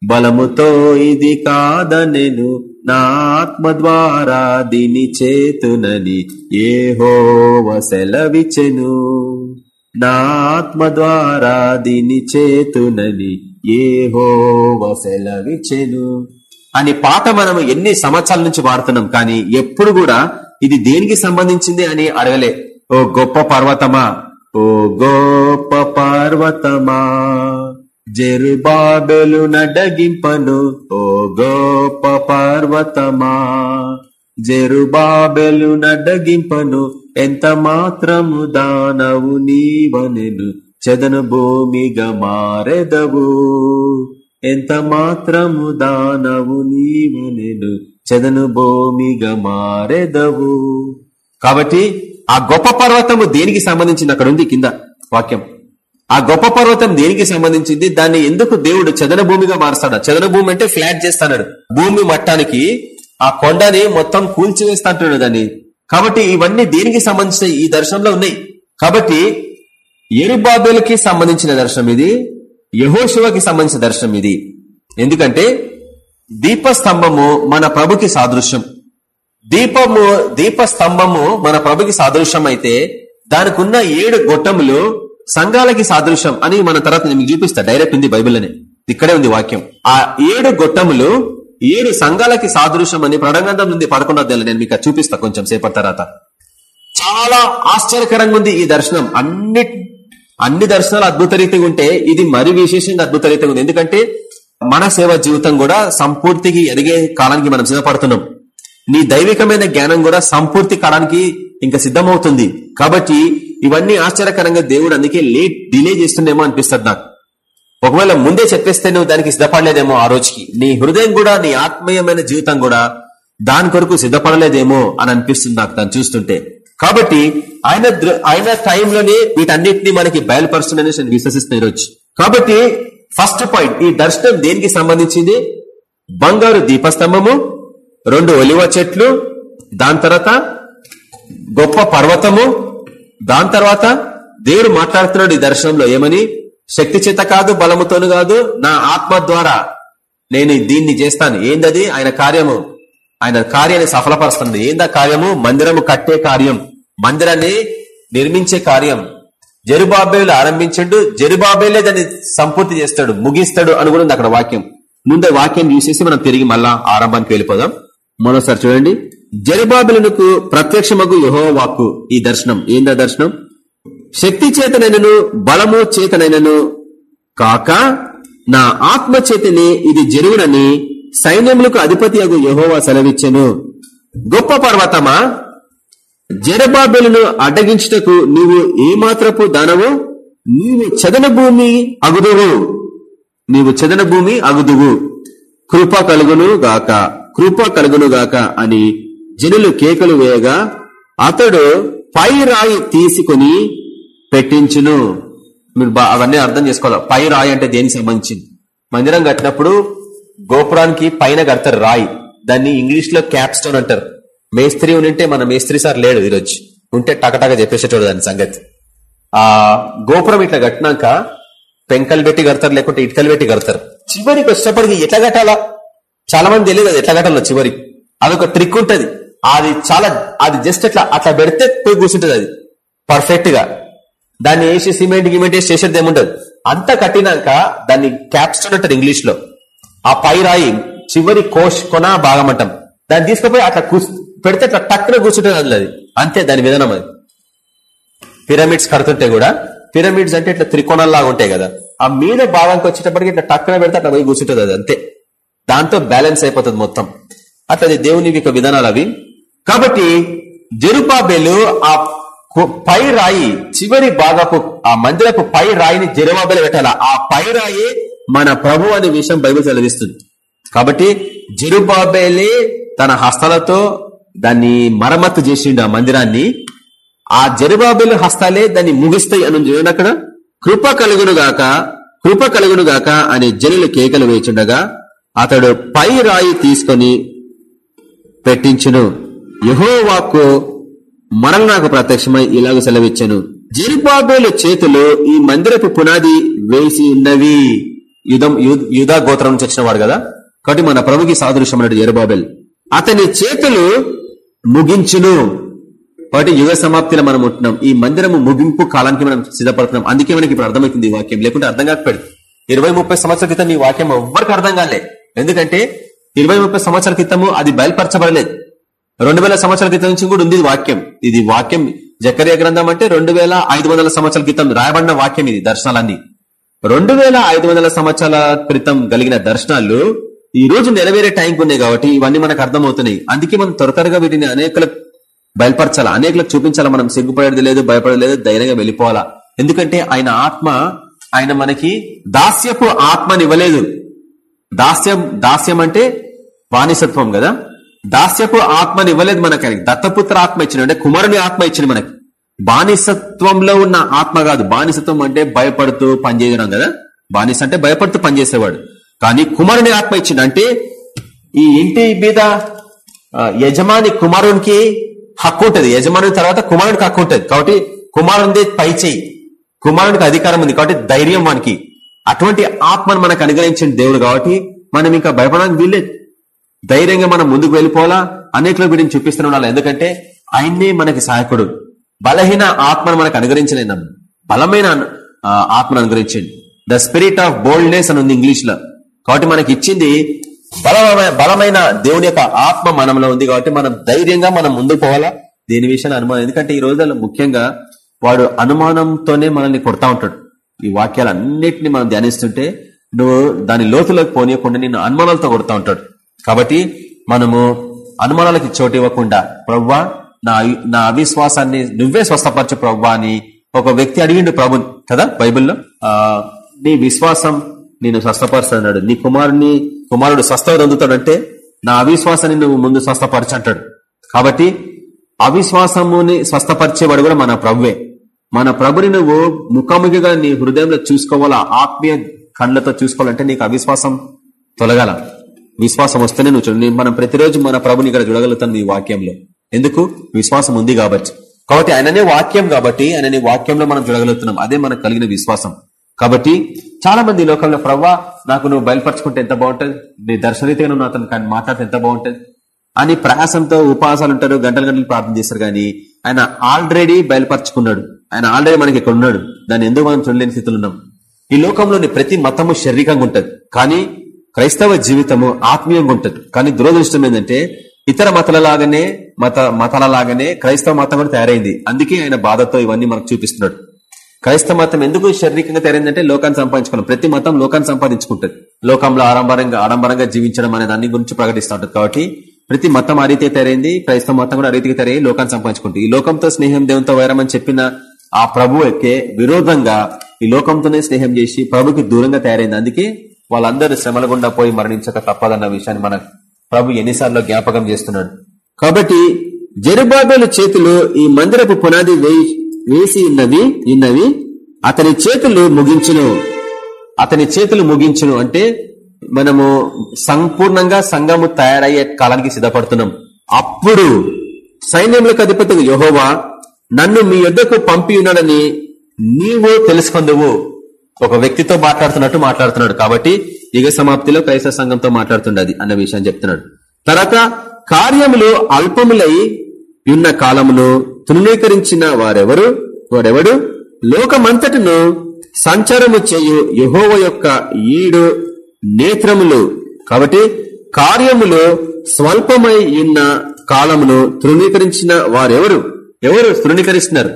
బలముతో ఇది కాదనెను నా ఆత్మ ద్వారా దీని చేతునని ఏహోవ సెలవిచెను. నా ఆత్మ ద్వారా దీని చేతునని ఏహోవ సెలవిచెను. అని పాట మనము ఎన్ని సంవత్సరాల నుంచి వాడుతున్నాం కానీ ఎప్పుడు కూడా ఇది దేనికి సంబంధించింది అని అడగలే. ఓ గొప్ప పర్వతమా? ఓ గోప పార్వతమా జెరుబాబెలు నడగింపను. ఓ గోప పార్వతమా జెరుబాబెలు నడగింపను. ఎంత మాత్రము దానవు నీవనెను చెదను భూమిగా మారెదవు. ఎంత మాత్రము దానవు నీవనెను చెదను భూమిగా మారెదవు. కాబట్టి ఆ గొప్ప పర్వతము దేనికి సంబంధించింది? అక్కడ ఉంది కింద వాక్యం. ఆ గొప్ప పర్వతం దేనికి సంబంధించింది? దాన్ని ఎందుకు దేవుడు చదన భూమిగా మారుస్తాడు? చదన భూమి అంటే ఫ్లాట్ చేస్తాడు. భూమి మట్టానికి ఆ కొండని మొత్తం కూల్చివేస్తా అంటున్నాడు దాన్ని. కాబట్టి ఇవన్నీ దేనికి సంబంధించిన ఈ దర్శనంలో ఉన్నాయి. కాబట్టి ఎరుబాబేలకి సంబంధించిన దర్శనం ఇది. యహోశివకి సంబంధించిన దర్శనం ఇది. ఎందుకంటే దీపస్తంభము మన ప్రభుకి సాదృశ్యం. దీపము దీప స్తంభము మన ప్రభుకి సాదృశ్యం అయితే దానికి ఉన్న ఏడు గొట్టములు సంఘాలకి సాదృశ్యం అని మన తర్వాత మీకు చూపిస్తా. డైరెక్ట్ ఉంది బైబిల్ అని ఇక్కడే ఉంది వాక్యం. ఆ ఏడు గొట్టములు ఏడు సంఘాలకి సాదృశ్యం అని ప్రణగంధం నుండి పదకొండో నేను మీకు చూపిస్తా కొంచెం సేపటి తర్వాత. చాలా ఆశ్చర్యకరంగా ఉంది ఈ దర్శనం. అన్ని అన్ని దర్శనాలు అద్భుత రీతిగా ఉంటే ఇది మరి విశేషంగా అద్భుత రీతిగా ఉంది. ఎందుకంటే మన సేవ జీవితం కూడా సంపూర్తికి ఎదిగే కాలానికి మనం సిద్ధపడుతున్నాం. నీ దైవికమైన జ్ఞానం కూడా సంపూర్తి కాలానికి ఇంకా సిద్ధమవుతుంది. కాబట్టి ఇవన్నీ ఆశ్చర్యకరంగా దేవుడు అందుకే లేట్ డిలే చేస్తుండేమో అనిపిస్తుంది నాకు. ఒకవేళ ముందే చెప్పేస్తే నువ్వు దానికి సిద్ధపడలేదేమో ఆ రోజుకి. నీ హృదయం కూడా నీ ఆత్మీయమైన జీవితం కూడా దాని కొరకు సిద్ధపడలేదేమో అని అనిపిస్తుంది నాకు దాన్ని చూస్తుంటే. కాబట్టి ఆయన ఆయన టైంలోనే వీటన్నిటిని మనకి బయలుపరుస్తుందని నేను విశ్వసిస్తున్న ఈరోజు. కాబట్టి ఫస్ట్ పాయింట్ ఈ దర్శనం దేనికి సంబంధించింది? బంగారు దీపస్తంభము రెండు ఒలివ చెట్లు దాని తర్వాత గొప్ప పర్వతము దాని తర్వాత దేవుడు మాట్లాడుతున్నాడు ఈ దర్శనంలో ఏమని? శక్తి చేత కాదు బలముతోను కాదు నా ఆత్మ ద్వారా నేను దీన్ని చేస్తాను. ఏందది? ఆయన కార్యము. ఆయన కార్యాన్ని సఫలపరుస్తుంది ఏందా కార్యము? మందిరము కట్టే కార్యం. మందిరాన్ని నిర్మించే కార్యం. జరుబాబేలు ఆరంభించండు. జరుబాబేలే దాన్ని సంపూర్తి చేస్తాడు ముగిస్తాడు అనుకున్నది అక్కడ వాక్యం. ముందే వాక్యం చూసేసి మనం తిరిగి మళ్ళా ఆరంభానికి వెళ్ళిపోదాం. మరోసారి చూడండి. జరుబాబులకు ప్రత్యక్షమగు యహోవాకు ఈ దర్శనం. ఏందా దర్శనం? శక్తి చేతనైనను బలము చేతనైనను కాక నా ఆత్మ చేతనే ఇది జరుగునని సైన్యములకు అధిపతి అగు యహోవా సెలవిచ్చెను. గొప్ప పర్వతమా? జరబాబెలను అడ్డగించుటకు నీవు ఏమాత్రపు దానవు? నీవు చదన భూమి అగుదువు. నీవు చదన భూమి అగుదువు. కృప కలుగును గాక కృప కలుగునుగాక అని జనులు కేకలు వేయగా అతడు పై రాయి తీసుకుని పెట్టించును. మీరు అవన్నీ అర్థం చేసుకోవాలి. పై రాయి అంటే దేనికి సంబంధించింది? మందిరం కట్టినప్పుడు గోపురానికి పైన కడతారు రాయి. దాన్ని ఇంగ్లీష్లో క్యాప్ స్టోన్ అంటారు. మేస్త్రి ఉంటే మన మేస్త్రి సార్ లేడు ఈరోజు. ఉంటే టకటక చెప్పేసేటోడు దాని సంగతి. ఆ గోపురం ఇట్లా కట్టినాక పెంకలు పెట్టి కడతారు లేకుంటే ఇటుకలు పెట్టి కడతారు. చివరికి వచ్చేటప్పటికి ఎట్లా కట్టాలా? చాలా మంది తెలియదు అది ఎట్లా కట్టాలో చివరికి అదొక ట్రిక్ ఉంటుంది. అది చాలా అది జస్ట్ అట్లా అట్లా పెడితే పోయి కూర్చుంటది అది. పర్ఫెక్ట్గా. దాన్ని వేసి సిమెంట్ గిమెంట్ వేసి చేసేది ఏముంటది అంతా కట్టినాక దాన్ని క్యాప్స్టోన్ అంటారు ఇంగ్లీష్లో. ఆ పై రాయి చివరి కోష్ కొన అంటాం. దాన్ని తీసుకుపోయి అట్లా పెడితే అట్లా టక్కున కూర్చుంటుంది అది. అంతే దాని విధానం అది. పిరమిడ్స్ కడుతుంటే కూడా పిరమిడ్స్ అంటే ఇట్లా త్రికోణంలాగా ఉంటాయి కదా. ఆ మీద భాగానికి వచ్చేటప్పటికి ఇట్లా టక్కున పెడితే అట్లా పోయి కూర్చుంటుంది అది అంతే. దాంతో బ్యాలెన్స్ అయిపోతుంది మొత్తం. అట్లా దేవుని యొక్క విధానాలు అవి. కాబట్టి జరుపాబేలు ఆ పై రాయి చివరి భాగపు ఆ మందిరపు పై రాయిని జరుబాబేలు పెట్టాల? ఆ పై రాయి మన ప్రభు అనే విషయం బైబిల్ చదివిస్తుంది కాబట్టి జెరుబాబేలే తన హస్తాలతో దాన్ని మరమ్మత్తు చేసిండు ఆ మందిరాన్ని. ఆ జరుబాబుల హస్తాలే దాన్ని ముగిస్తాయి అని చూడండి అక్కడ. కృప కలుగునుగాక కృప కలుగునుగాక అనే జనులు కేకలు వేచుండగా అతడు పై రాయి తీసుకొని పెట్టించును. యహోవాకు మరల నాకు ప్రత్యక్షమై ఇలాగ సెలవిచ్చాను. జెరుబాబేలు చేతులు ఈ మందిరపు పునాది వేసి ఉన్నవి. యుధం యుధా గోత్రం నుంచి వచ్చినవాడు కదా? కాబట్టి మన ప్రభుకి సాదృశ్యమైనడు జెరుబాబెల్ అతని చేతులు ముగించును. కాబట్టి యుగ సమాప్తిలో మనం ఉంటున్నాం. ఈ మందిరము ముగింపు కాలానికి మనం సిద్ధపడుతున్నాం. అందుకే మనకి ఇప్పుడు అర్థమవుతుంది ఈ వాక్యం. లేకుంటే అర్థం కాకపోయింది ఇరవై ముప్పై సంవత్సరాల క్రితం ఈ వాక్యం ఎవ్వరికి అర్థం కాలే. ఎందుకంటే ఇరవై ముప్పై సంవత్సరాల క్రితము అది బయలుపరచబడలేదు. రెండు వేల సంవత్సరాల క్రితం నుంచి కూడా ఉంది వాక్యం. ఇది వాక్యం జకర్య గ్రంథం అంటే రెండు వేల ఐదు వందల సంవత్సరాల క్రితం రాయబడిన వాక్యం ఇది దర్శనాలన్నీ. రెండు వేల ఐదు వందల సంవత్సరాల క్రితం కలిగిన దర్శనాలు ఈ రోజు నెరవేరే టైంకి ఉన్నాయి కాబట్టి ఇవన్నీ మనకు అర్థమవుతున్నాయి. అందుకే మనం త్వర త్వరగా వీటిని అనేకలకు బయలుపరచాలా? అనేకలకు చూపించాలా? మనం సిగ్గుపడేది లేదు భయపడలేదు ధైర్యంగా వెళ్ళిపోవాలా? ఎందుకంటే ఆయన ఆత్మ ఆయన మనకి దాస్యపు ఆత్మనివ్వలేదు దాస్యం దాస్యం అంటే బానిసత్వం కదా. దాస్యపు ఆత్మని ఇవ్వలేదు మనకి ఆయనకి. దత్తపుత్ర ఆత్మ ఇచ్చిన అంటే కుమారుని ఆత్మ ఇచ్చింది మనకి. బానిసత్వంలో ఉన్న ఆత్మ కాదు. బానిసత్వం అంటే భయపడుతూ పనిచేయడం కదా. బానిస అంటే భయపడుతూ పనిచేసేవాడు. కానీ కుమారుని ఆత్మ ఇచ్చింది అంటే ఈ ఇంటి మీద యజమాని కుమారునికి హక్కు ఉంటుంది. యజమాని తర్వాత కుమారునికి హక్కు ఉంటుంది. కాబట్టి కుమారునిదే పై చేయి కుమారునికి అధికారం ఉంది. కాబట్టి ధైర్యం మనకి అటువంటి ఆత్మను మనకు అనుగ్రహించిన దేవుడు కాబట్టి మనం ఇంకా భయపడడానికి వీల్లేదు. ధైర్యంగా మనం ముందుకు వెళ్ళిపోవాలా? అనేకలో వీడిని చూపిస్తూనే ఉండాలి. ఎందుకంటే ఆయన్నే మనకి సహాయకుడు. బలహీన ఆత్మను మనకు అనుగ్రహించలేదు బలమైన ఆత్మను అనుగ్రహించండి. ద స్పిరిట్ ఆఫ్ బోల్డ్నెస్ అని ఉంది ఇంగ్లీష్లో కాబట్టి మనకి ఇచ్చింది బలమైన బలమైన దేవుని యొక్క ఆత్మ మనంలో ఉంది కాబట్టి మనం ధైర్యంగా మనం ముందుకు పోవాలా? దీని విషయాన్ని అనుమానం. ఎందుకంటే ఈ రోజుల్లో ముఖ్యంగా వాడు అనుమానంతోనే మనల్ని కొడతా ఉంటాడు. ఈ వాక్యాలన్నింటిని మనం ధ్యానిస్తుంటే నువ్వు దాని లోతులోకి పోనీయకుండా నిన్ను అనుమానాలతో కొడుతూ ఉంటాడు. కాబట్టి మనము అనుమానాలకి చోటు ఇవ్వకుండా ప్రవ్వా నా నా అవిశ్వాసాన్ని నువ్వే స్వస్థపరచు ప్రవ్వా అని ఒక వ్యక్తి అడిగిండు ప్రభుని. కదా బైబిల్లో? ఆ నీ విశ్వాసం నేను స్వస్థపరుస్తాడు నీ కుమారుని కుమారుడు స్వస్థ అందుతాడంటే నా అవిశ్వాసాన్ని నువ్వు ముందు స్వస్థపరచు అంటాడు. కాబట్టి అవిశ్వాసముని స్వస్థపరిచేవాడు కూడా మన ప్రభువే మన ప్రభుని నువ్వు ముఖాముఖిగా నీ హృదయంలో చూసుకోవాలా? ఆత్మీయ కళ్ళతో చూసుకోవాలంటే నీకు అవిశ్వాసం తొలగాల. విశ్వాసం వస్తేనే నువ్వు చూడండి మనం ప్రతిరోజు మన ప్రభుని ఇక్కడ చూడగలుగుతాం ఈ వాక్యంలో. ఎందుకు? విశ్వాసం ఉంది కాబట్టి. కాబట్టి ఆయననే వాక్యం కాబట్టి ఆయననే వాక్యంలో మనం చూడగలుగుతున్నాం. అదే మనకు కలిగిన విశ్వాసం. కాబట్టి చాలా మంది లోకంలో ప్రవ్వా నాకు నువ్వు బయలుపరచుకుంటే ఎంత బాగుంటుంది? నీ దర్శనరీతిగా నువ్వు అతను కానీ మాట్లాడితే ఎంత బాగుంటుంది? అని ప్రయాసంతో ఉపవాసాలు ఉంటారు గంటలు గంటలు ప్రార్థన చేస్తారు కానీ ఆయన ఆల్రెడీ బయలుపరచుకున్నాడు. ఆయన ఆల్రెడీ మనకి ఇక్కడ ఉన్నాడు. దాన్ని ఎందుకు మనం చూడలేని స్థితిలో ఉన్నాం? ఈ లోకంలోని ప్రతి మతము శారీరకంగా ఉంటుంది. కానీ క్రైస్తవ జీవితము ఆత్మీయంగా ఉంటది. కానీ దురదృష్టం ఏంటంటే ఇతర మతాల లాగానే మత మతాల లాగానే క్రైస్తవ మతం కూడా తయారైంది. అందుకే ఆయన బాధతో ఇవన్నీ మనకు చూపిస్తున్నాడు. క్రైస్తవ మతం ఎందుకు శారీరకంగా తయారైందంటే లోకాన్ని సంపాదించుకున్నాం ప్రతి మతం లోకాన్ని సంపాదించుకుంటది. లోకంలో ఆడంబరంగా ఆడంబరంగా జీవించడం అనే దాని గురించి ప్రకటిస్తూ ఉంటుంది కాబట్టి ప్రతి మతం ఆ రీతి తయారైంది. క్రైస్తవ మతం కూడా ఆ రీతికి తయారై లోకాన్ని సంపాదించుకుంటుంది. ఈ లోకంతో స్నేహం దేవునితో వైరమని చెప్పిన ఆ ప్రభు విరోధంగా ఈ లోకంతోనే స్నేహం చేసి ప్రభుకి దూరంగా తయారైంది. అందుకే వాళ్ళందరూ శ్రమల గుండా పోయి మరణించక తప్పదన్న విషయాన్ని మన ప్రభు ఎన్నిసార్లు జ్ఞాపకం చేస్తున్నాడు. కాబట్టి జరుబాబేల చేతులు ఈ మందిరపు పునాది వేసి ఉన్నవి ఉన్నవి అతని చేతులు ముగించును. అతని చేతులు ముగించును అంటే మనము సంపూర్ణంగా సంఘము తయారయ్యే కాలానికి సిద్ధపడుతున్నాం. అప్పుడు సైన్యములకు అధిపతి యహోవా నన్ను మీ యొద్దకు పంపి ఉన్నాడని నీవు తెలుసుకుందువు. ఒక వ్యక్తితో మాట్లాడుతున్నట్టు మాట్లాడుతున్నాడు కాబట్టి యుగ సమాప్తిలో క్రైస్తవ సంఘంతో మాట్లాడుతుండది అన్న విషయం చెప్తున్నాడు. తర్వాత కార్యములు అల్పములై ఉన్న కాలమును తృణీకరించిన వారెవరు? వారెవడు? లోకమంతటిను సంచారము చేయు యహోవ యొక్క ఈడు నేత్రములు. కాబట్టి కార్యములు స్వల్పమై ఉన్న కాలమును తృణీకరించిన వారెవరు? ఎవరు తృణీకరిస్తున్నారు?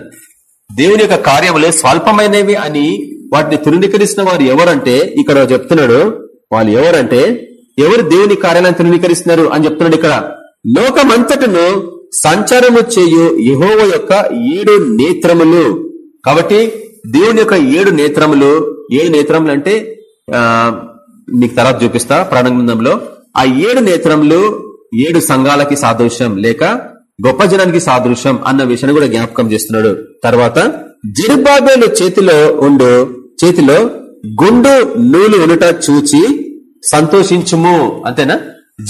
దేవుని యొక్క కార్యములే స్వల్పమైనవి అని వాటిని తృణీకరిస్తున్న వారు ఎవరంటే ఇక్కడ చెప్తున్నాడు వాళ్ళు ఎవరంటే ఎవరు దేవుని కార్యాలను తృణీకరిస్తున్నారు అని చెప్తున్నాడు ఇక్కడ. లోకమంతటను సంచారము చేయు యహోవ యొక్క ఏడు నేత్రములు. కాబట్టి దేవుని యొక్క ఏడు నేత్రములు ఏడు నేత్రములు అంటే నీకు మీకు తర్వాత చూపిస్తా ప్రాణగ్రంథంలో ఆ ఏడు నేత్రములు ఏడు సంఘాలకి సాదృశ్యం లేక గొప్ప జనానికి సాదృశ్యం అన్న విషయాన్ని కూడా జ్ఞాపకం చేస్తున్నాడు. తర్వాత జిరుబాబేలు చేతిలో ఉండు చేతిలో గుండు నూలు ఉనుట చూచి సంతోషించుము. అంతేనా?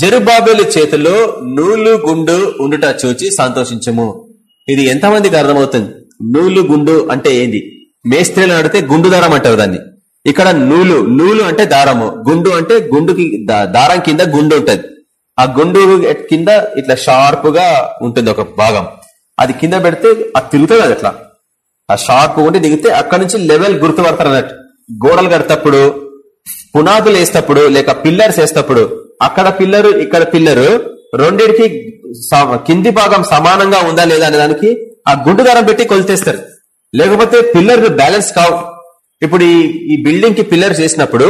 జెరుబాబేలు చేతిలో నూలు గుండు ఉండుట చూచి సంతోషించుము. ఇది ఎంతమందికి అర్థమవుతుంది? నూలు గుండు అంటే ఏంది? మేస్త్రీలు అడితే గుండు దారం అంటారు దాన్ని. ఇక్కడ నూలు నూలు అంటే దారము. గుండు అంటే గుండుకి దారం కింద గుండు ఉంటుంది. ఆ గుండు కింద ఇట్లా షార్ప్గా ఉంటుంది ఒక భాగం. అది కింద పెడితే అది తిరుగుతుంది అది అట్లా. ఆ షార్ప్ ఉండి దిగితే అక్కడ నుంచి లెవెల్ గుర్తుపడతారు అన్నట్టు. గోడలు కడతప్పుడు పునాదులు వేసేటప్పుడు లేక పిల్లర్స్ వేసేటప్పుడు అక్కడ పిల్లరు ఇక్కడ పిల్లరు రెండింటికి కింది భాగం సమానంగా ఉందా లేదా అనే దానికి ఆ గుండు దారం పెట్టి కొలితేస్తారు. లేకపోతే పిల్లర్ బ్యాలెన్స్ కావు. ఇప్పుడు ఈ బిల్డింగ్కి పిల్లర్స్ వేసినప్పుడు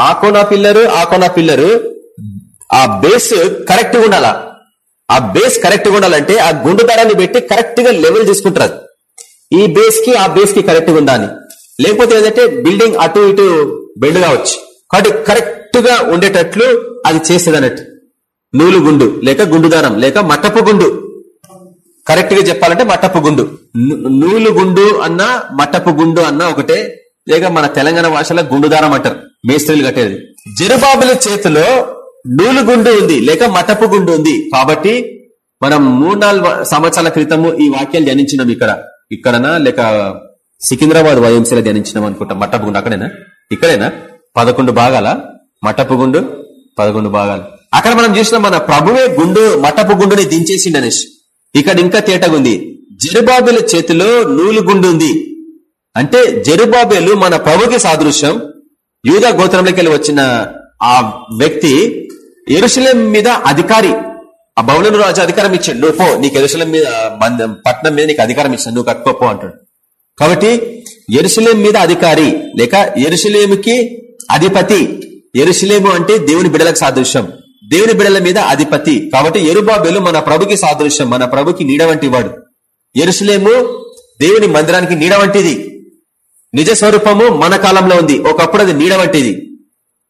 ఆ కోన పిల్లరు ఆ కోన పిల్లరు ఆ బేస్ కరెక్ట్గా ఉండాలా? ఆ బేస్ కరెక్ట్గా ఉండాలంటే ఆ గుండు దారాన్ని పెట్టి కరెక్ట్గా లెవెల్ తీసుకుంటారు ఈ బేస్కి ఆ బేస్కి కరెక్ట్గా ఉండాలి. లేకపోతే ఏంటంటే బిల్డింగ్ అటు ఇటు బెండ్ కావచ్చు. కాబట్టి కరెక్ట్గా ఉండేటట్లు అది చేసేది అన్నట్టు. నూలు గుండు లేక గుండు దారం లేక మట్టపు గుండు. కరెక్ట్గా చెప్పాలంటే మట్టపు గుండు. నూలు గుండు అన్న మట్టపు గుండు అన్న ఒకటే. లేక మన తెలంగాణ భాషలో గుండుదారం అంటారు. మేస్త్రీలు కట్టేది. జరుబాబుల చేతిలో నూలు గుండు ఉంది లేక మటపు గుండు ఉంది. కాబట్టి మనం మూడు నాలుగు సంవత్సరాల క్రితము ఈ వాక్యాలు ధ్యానించినాం ఇక్కడ. ఇక్కడనా లేక సికింద్రాబాద్ వైఎంసీలో ధ్యానించినాం అనుకుంటా. మట్టపు గుండు అక్కడేనా? ఇక్కడేనా? పదకొండు భాగాల మట్టపు గుండు పదకొండు భాగాలు. అక్కడ మనం చూసిన మన ప్రభువే గుండు మట్టపు గుండుని దించేసిండు అనేసి ఇక్కడ ఇంకా తేటగుంది. జరుబాబుల చేతిలో నూలు గుండు ఉంది. అంటే జెరుబాబేలు మన ప్రభుకి సాదృశ్యం యూదా గోత్రంలోకి వెళ్ళి వచ్చిన ఆ వ్యక్తి ఎరుశలేం మీద అధికారి ఆ బౌలను రాజు అధికారం ఇచ్చాడు. నువ్వు పో నీకు ఎరుశలేం మీద పట్నం మీద నీకు అధికారం ఇచ్చాడు నువ్వు కట్టుకోపో అంటాడు. కాబట్టి ఎరుసలేం మీద అధికారి లేక ఎరుసలేముకి అధిపతి. ఎరుసలేము అంటే దేవుని బిడలకు సాదృశ్యం. దేవుని బిడల మీద అధిపతి. కాబట్టి ఎరుబాబేలు మన ప్రభుకి సాదృశ్యం మన ప్రభుకి నీడ వంటి వాడు ఎరుసలేము దేవుని మందిరానికి నీడ వంటిది. నిజ స్వరూపము మన కాలంలో ఉంది. ఒకప్పుడు అది నీడ వంటిది.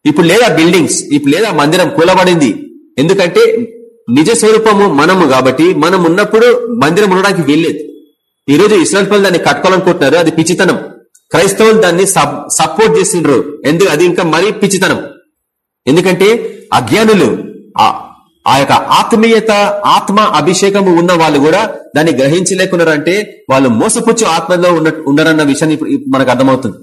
ఇప్పుడు లేదా బిల్డింగ్స్ ఇప్పుడు లేదా మందిరం కూలబడింది. ఎందుకంటే నిజ స్వరూపము మనము కాబట్టి మనం ఉన్నప్పుడు మందిరం ఉండడానికి వీల్లేదు. ఈ రోజు ఇస్రాయల్ దాన్ని కట్టుకోవాలనుకుంటున్నారు. అది పిచ్చితనం. క్రైస్తవులు దాన్ని సపోర్ట్ చేసిండ్రు ఎందుకు? అది ఇంకా మరీ పిచ్చితనం. ఎందుకంటే అజ్ఞానులు ఆ యొక్క ఆత్మీయత ఆత్మ అభిషేకము ఉన్న వాళ్ళు కూడా దాన్ని గ్రహించలేకున్నారంటే వాళ్ళు మోసపుచ్చు ఆత్మలో ఉన్న ఉండరన్న విషయాన్ని మనకు అర్థమవుతుంది.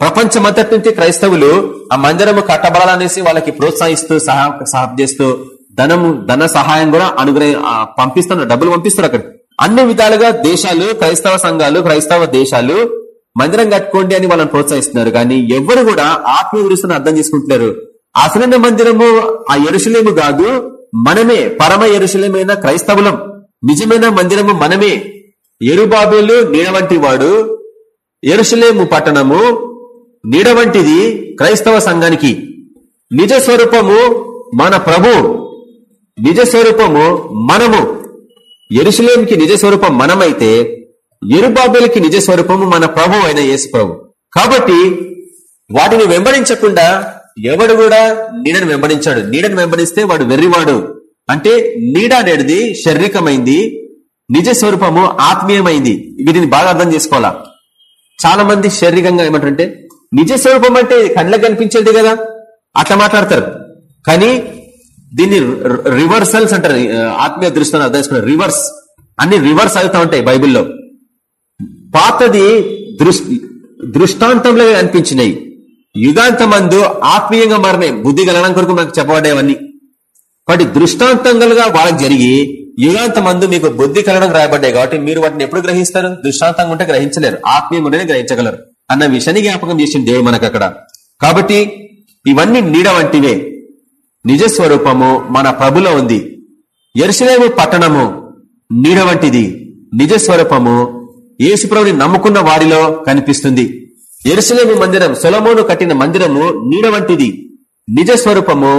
ప్రపంచమంతటి నుంచి క్రైస్తవులు ఆ మందిరము కట్టబడాలనేసి వాళ్ళకి ప్రోత్సహిస్తూ సహా సహాయం చేస్తూ ధనము ధన సహాయం కూడా అనుగ్రహ పంపిస్తున్నారు డబ్బులు పంపిస్తారు అక్కడ. అన్ని విధాలుగా దేశాలు క్రైస్తవ సంఘాలు క్రైస్తవ దేశాలు మందిరం కట్టుకోండి అని వాళ్ళని ప్రోత్సహిస్తున్నారు. కానీ ఎవరు కూడా ఆత్మీయ దృష్టిని అర్థం చేసుకుంటున్నారు అసలైన మందిరము ఆ ఎరుసలేము కాదు మనమే పరమ ఎరుశలమైన క్రైస్తవులం. నిజమైన మందిరము మనమే. ఎరుబాబేలు నీడ వంటి వాడు ఎరుశలేము పట్టణము నీడ వంటిది క్రైస్తవ సంఘానికి. నిజ స్వరూపము మన ప్రభు. నిజ స్వరూపము మనము. ఎరుసలేంకి నిజ స్వరూపం మనమైతే ఎరుబాబేలకి నిజ స్వరూపము మన ప్రభు అయిన యేసు ప్రభు. కాబట్టి వాటిని వెంబడించకుండా ఎవడు కూడా నీడను వెంబడించాడు. నీడను వెంబడిస్తే వాడు వెర్రివాడు. అంటే నీడ అనేది శారీరకమైంది నిజ స్వరూపము ఆత్మీయమైంది. వీటిని బాగా అర్థం చేసుకోవాలా? చాలా మంది శారీరకంగా ఏమంటారంటే నిజ స్వరూపం అంటే కళ్ళకి కనిపించేది కదా? అట్లా మాట్లాడతారు. కానీ దీన్ని రివర్సల్స్ అంటారు. ఆత్మీయ దృష్టిని అర్థం చేసుకున్నారు రివర్స్. అన్ని రివర్స్ అవుతా ఉంటాయి బైబిల్లో. పాతది దృష్టి దృష్టాంతంలో అనిపించినాయి యుగాంతమందు ఆత్మీయంగా మారినాయి బుద్ధి గలనం కొరకు మనకు చెప్పబడేవన్నీ వాటి దృష్టాంతంగా వాళ్ళకి జరిగి యుగాంతమందు మీకు బుద్ధి కలగడం రాయబడ్డాయి కాబట్టి మీరు వాటిని ఎప్పుడు గ్రహిస్తారు? దృష్టాంతంగా ఉంటే గ్రహించలేరు. ఆత్మీయంగా ఉంటేనే గ్రహించగలరు. అన్న విషయాన్ని జ్ఞాపకం చేసింది దేవుడు మనకు అక్కడ కాబట్టి ఇవన్నీ నీడ వంటివే. నిజ స్వరూపము మన ప్రభులో ఉంది. ఎరుసలేము పట్టణము నీడ వంటిది. నిజ స్వరూపము యేసుప్రభుని నమ్ముకున్న వారిలో కనిపిస్తుంది. ఎరుసలేమి మందిరం సొలమోను కట్టిన మందిరము నీడ వంటిది. నిజ స్వరూపము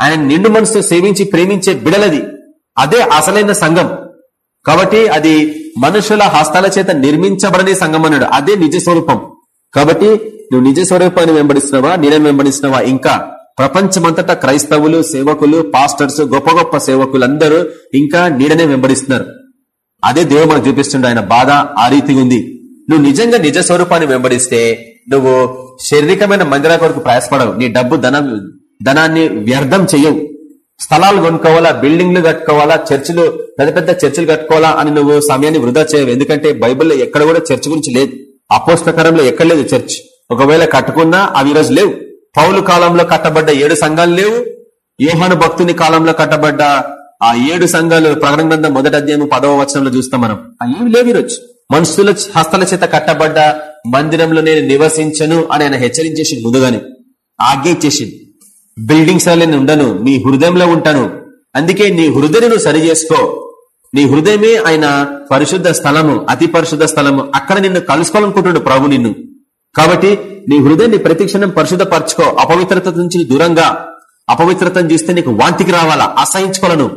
ఆయన నిండు మనసు సేవించి ప్రేమించే బిడలది. అదే అసలైన సంఘం. కాబట్టి అది మనుషుల హస్తాల చేత నిర్మించబడని సంఘం అన్నాడు అదే నిజ స్వరూపం. కాబట్టి నువ్వు నిజ స్వరూపాన్ని వెంబడిస్తున్నావా నీడని వెంబడిస్తున్నావా? ఇంకా ప్రపంచమంతటా క్రైస్తవులు సేవకులు పాస్టర్స్ గొప్ప గొప్ప సేవకులందరూ ఇంకా నీడనే వెంబడిస్తున్నారు. అదే దేవుడు మనకు చూపిస్తుండే ఆయన బాధ ఆ రీతిగా ఉంది నువ్వు నిజంగా నిజ స్వరూపాన్ని వెంబడిస్తే నువ్వు శారీరకమైన మందిరా కొరకు ప్రయాసపడవు. నీ డబ్బు ధనం ధనాన్ని వ్యర్థం చెయ్యవు. స్థలాలు కొనుక్కోవాలా బిల్డింగ్లు కట్టుకోవాలా చర్చిలు పెద్ద పెద్ద చర్చిలు కట్టుకోవాలా అని నువ్వు సమయాన్ని వృధా చేయవు. ఎందుకంటే బైబిల్లో ఎక్కడ కూడా చర్చ్ గురించి లేదు. అపోస్తకరంలో ఎక్కడ లేదు చర్చ్. ఒకవేళ కట్టుకున్నా అవి రోజు లేవు. పౌలు కాలంలో కట్టబడ్డ ఏడు సంఘాలు లేవు. యోహాను భక్తుని కాలంలో కట్టబడ్డ ఆ ఏడు సంఘాలు ప్రకటన గ్రంథం మొదటి అధ్యాయం పదవ వచనంలో చూస్తాం మనం. అవి లేవు ఈరోజు. మనుషుల హస్తల చేత కట్టబడ్డ మందిరంలో నేను నివసించను అని ఆయన హెచ్చరించేసి ముందుగానే ఆజ్ఞ ఇచ్చేసింది. బిల్డింగ్స్ నేను ఉండను నీ హృదయంలో ఉంటాను. అందుకే నీ హృదయం నువ్వు సరి చేసుకో. నీ హృదయమే ఆయన పరిశుద్ధ స్థలము అతి పరిశుద్ధ స్థలము. అక్కడ నిన్ను కలుసుకోవాలనుకుంటున్నాడు ప్రభు నిన్ను. కాబట్టి నీ హృదయాన్ని ప్రతిక్షణం పరిశుద్ధపరచుకో. అపవిత్రత నుంచి దూరంగా. అపవిత్రతను చూస్తే నీకు వాంతికి రావాలా? అసహించుకోలను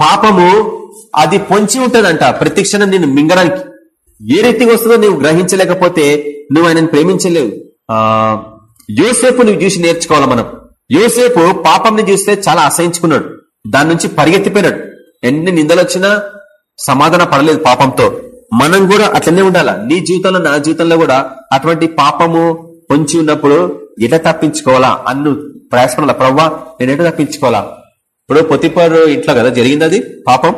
పాపము అది పొంచి ఉంటదంట. ప్రతిక్షణం నిన్ను మింగడానికి. ఏ రీతిగా వస్తుందో నువ్వు గ్రహించలేకపోతే నువ్వు ఆయనను ప్రేమించలేవు. ఆ యోసేపు నువ్వు చూసి నేర్చుకోవాలి మనం. యోసేపు పాపంని చూస్తే చాలా అసహించుకున్నాడు. దాని నుంచి పరిగెత్తిపోయినాడు. ఎన్ని నిందలు వచ్చినా సమాధాన పడలేదు పాపంతో. మనం కూడా అట్లనే ఉండాలా? నీ జీవితంలో నా జీవితంలో కూడా అటువంటి పాపము పొంచి ఉన్నప్పుడు ఎట తప్పించుకోవాలా? అన్ను ప్రయాసపడాల? ప్రవ్వా నేను ఎట తప్పించుకోవాలా? ఇప్పుడు పొత్తిపారు ఇంట్లో కదా జరిగింది అది? పాపం?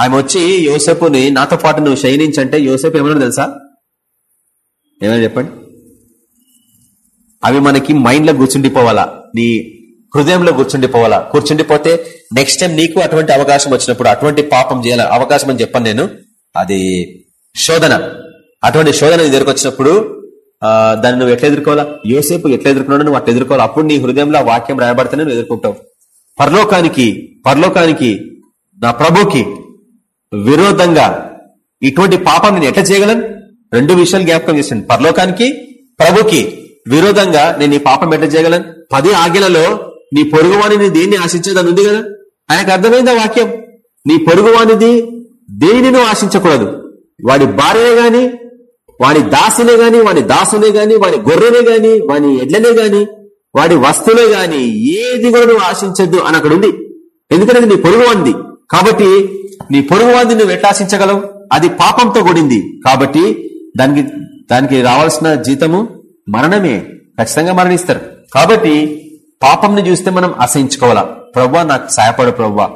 ఆమె వచ్చి యోసేపుని నాతో పాటు నువ్వు శయనించంటే యోసేపు ఏమన్నా తెలుసా? ఏమైనా చెప్పండి? అవి మనకి మైండ్లో కూర్చుండిపోవాలా? నీ హృదయంలో కూర్చుండిపోవాలా? కూర్చుండిపోతే నెక్స్ట్ టైం నీకు అటువంటి అవకాశం వచ్చినప్పుడు అటువంటి పాపం చేయాల అవకాశం అని చెప్పాను నేను. అది శోధన. అటువంటి శోధన ఎదుర్కొచ్చినప్పుడు దాన్ని నువ్వు ఎట్లా ఎదుర్కోవాలా? యోసేపు ఎట్లా ఎదుర్కొన్నాడు నువ్వు అట్లా ఎదుర్కోవాలి? అప్పుడు నీ హృదయంలో వాక్యం రాయబడితేనే నువ్వు ఎదుర్కొంటావు. పరలోకానికి పరలోకానికి నా ప్రభుకి విరోధంగా ఇటువంటి పాపం నేను ఎట్లా చేయగలను? రెండు విషయాలు జ్ఞాపకం చేశాను. పరలోకానికి ప్రభుకి విరోధంగా నేను ఈ పాపం ఎట్లా చేయగలను? పది ఆజ్ఞలలో నీ పొరుగువాణిని దేన్ని ఆశించేదని ఉంది కదా? ఆయనకు అర్థమైందా వాక్యం? నీ పొరుగువానిది దేనిని నువ్వు ఆశించకూడదు? వాడి భార్యనే గాని వాడి దాసునే గాని వాడి దాసునే గాని వాడి గొర్రెనే గాని వాడి ఎడ్లనే గాని వాడి వస్తువులే గాని ఏది కూడా నువ్వు ఆశించద్దు అని అక్కడ ఉంది. ఎందుకంటే నీ పొరుగువాంది కాబట్టి నీ పొరుగువాంది నువ్వు ఎట్లా ఆశించగలవు అది పాపంతో కూడింది. కాబట్టి దానికి దానికి రావాల్సిన జీతము మరణమే. ఖచ్చితంగా మరణిస్తారు. కాబట్టి పాపంని చూస్తే మనం అసహించుకోవాలా? ప్రవ్వా నాకు సాయపడు ప్రవ్వా.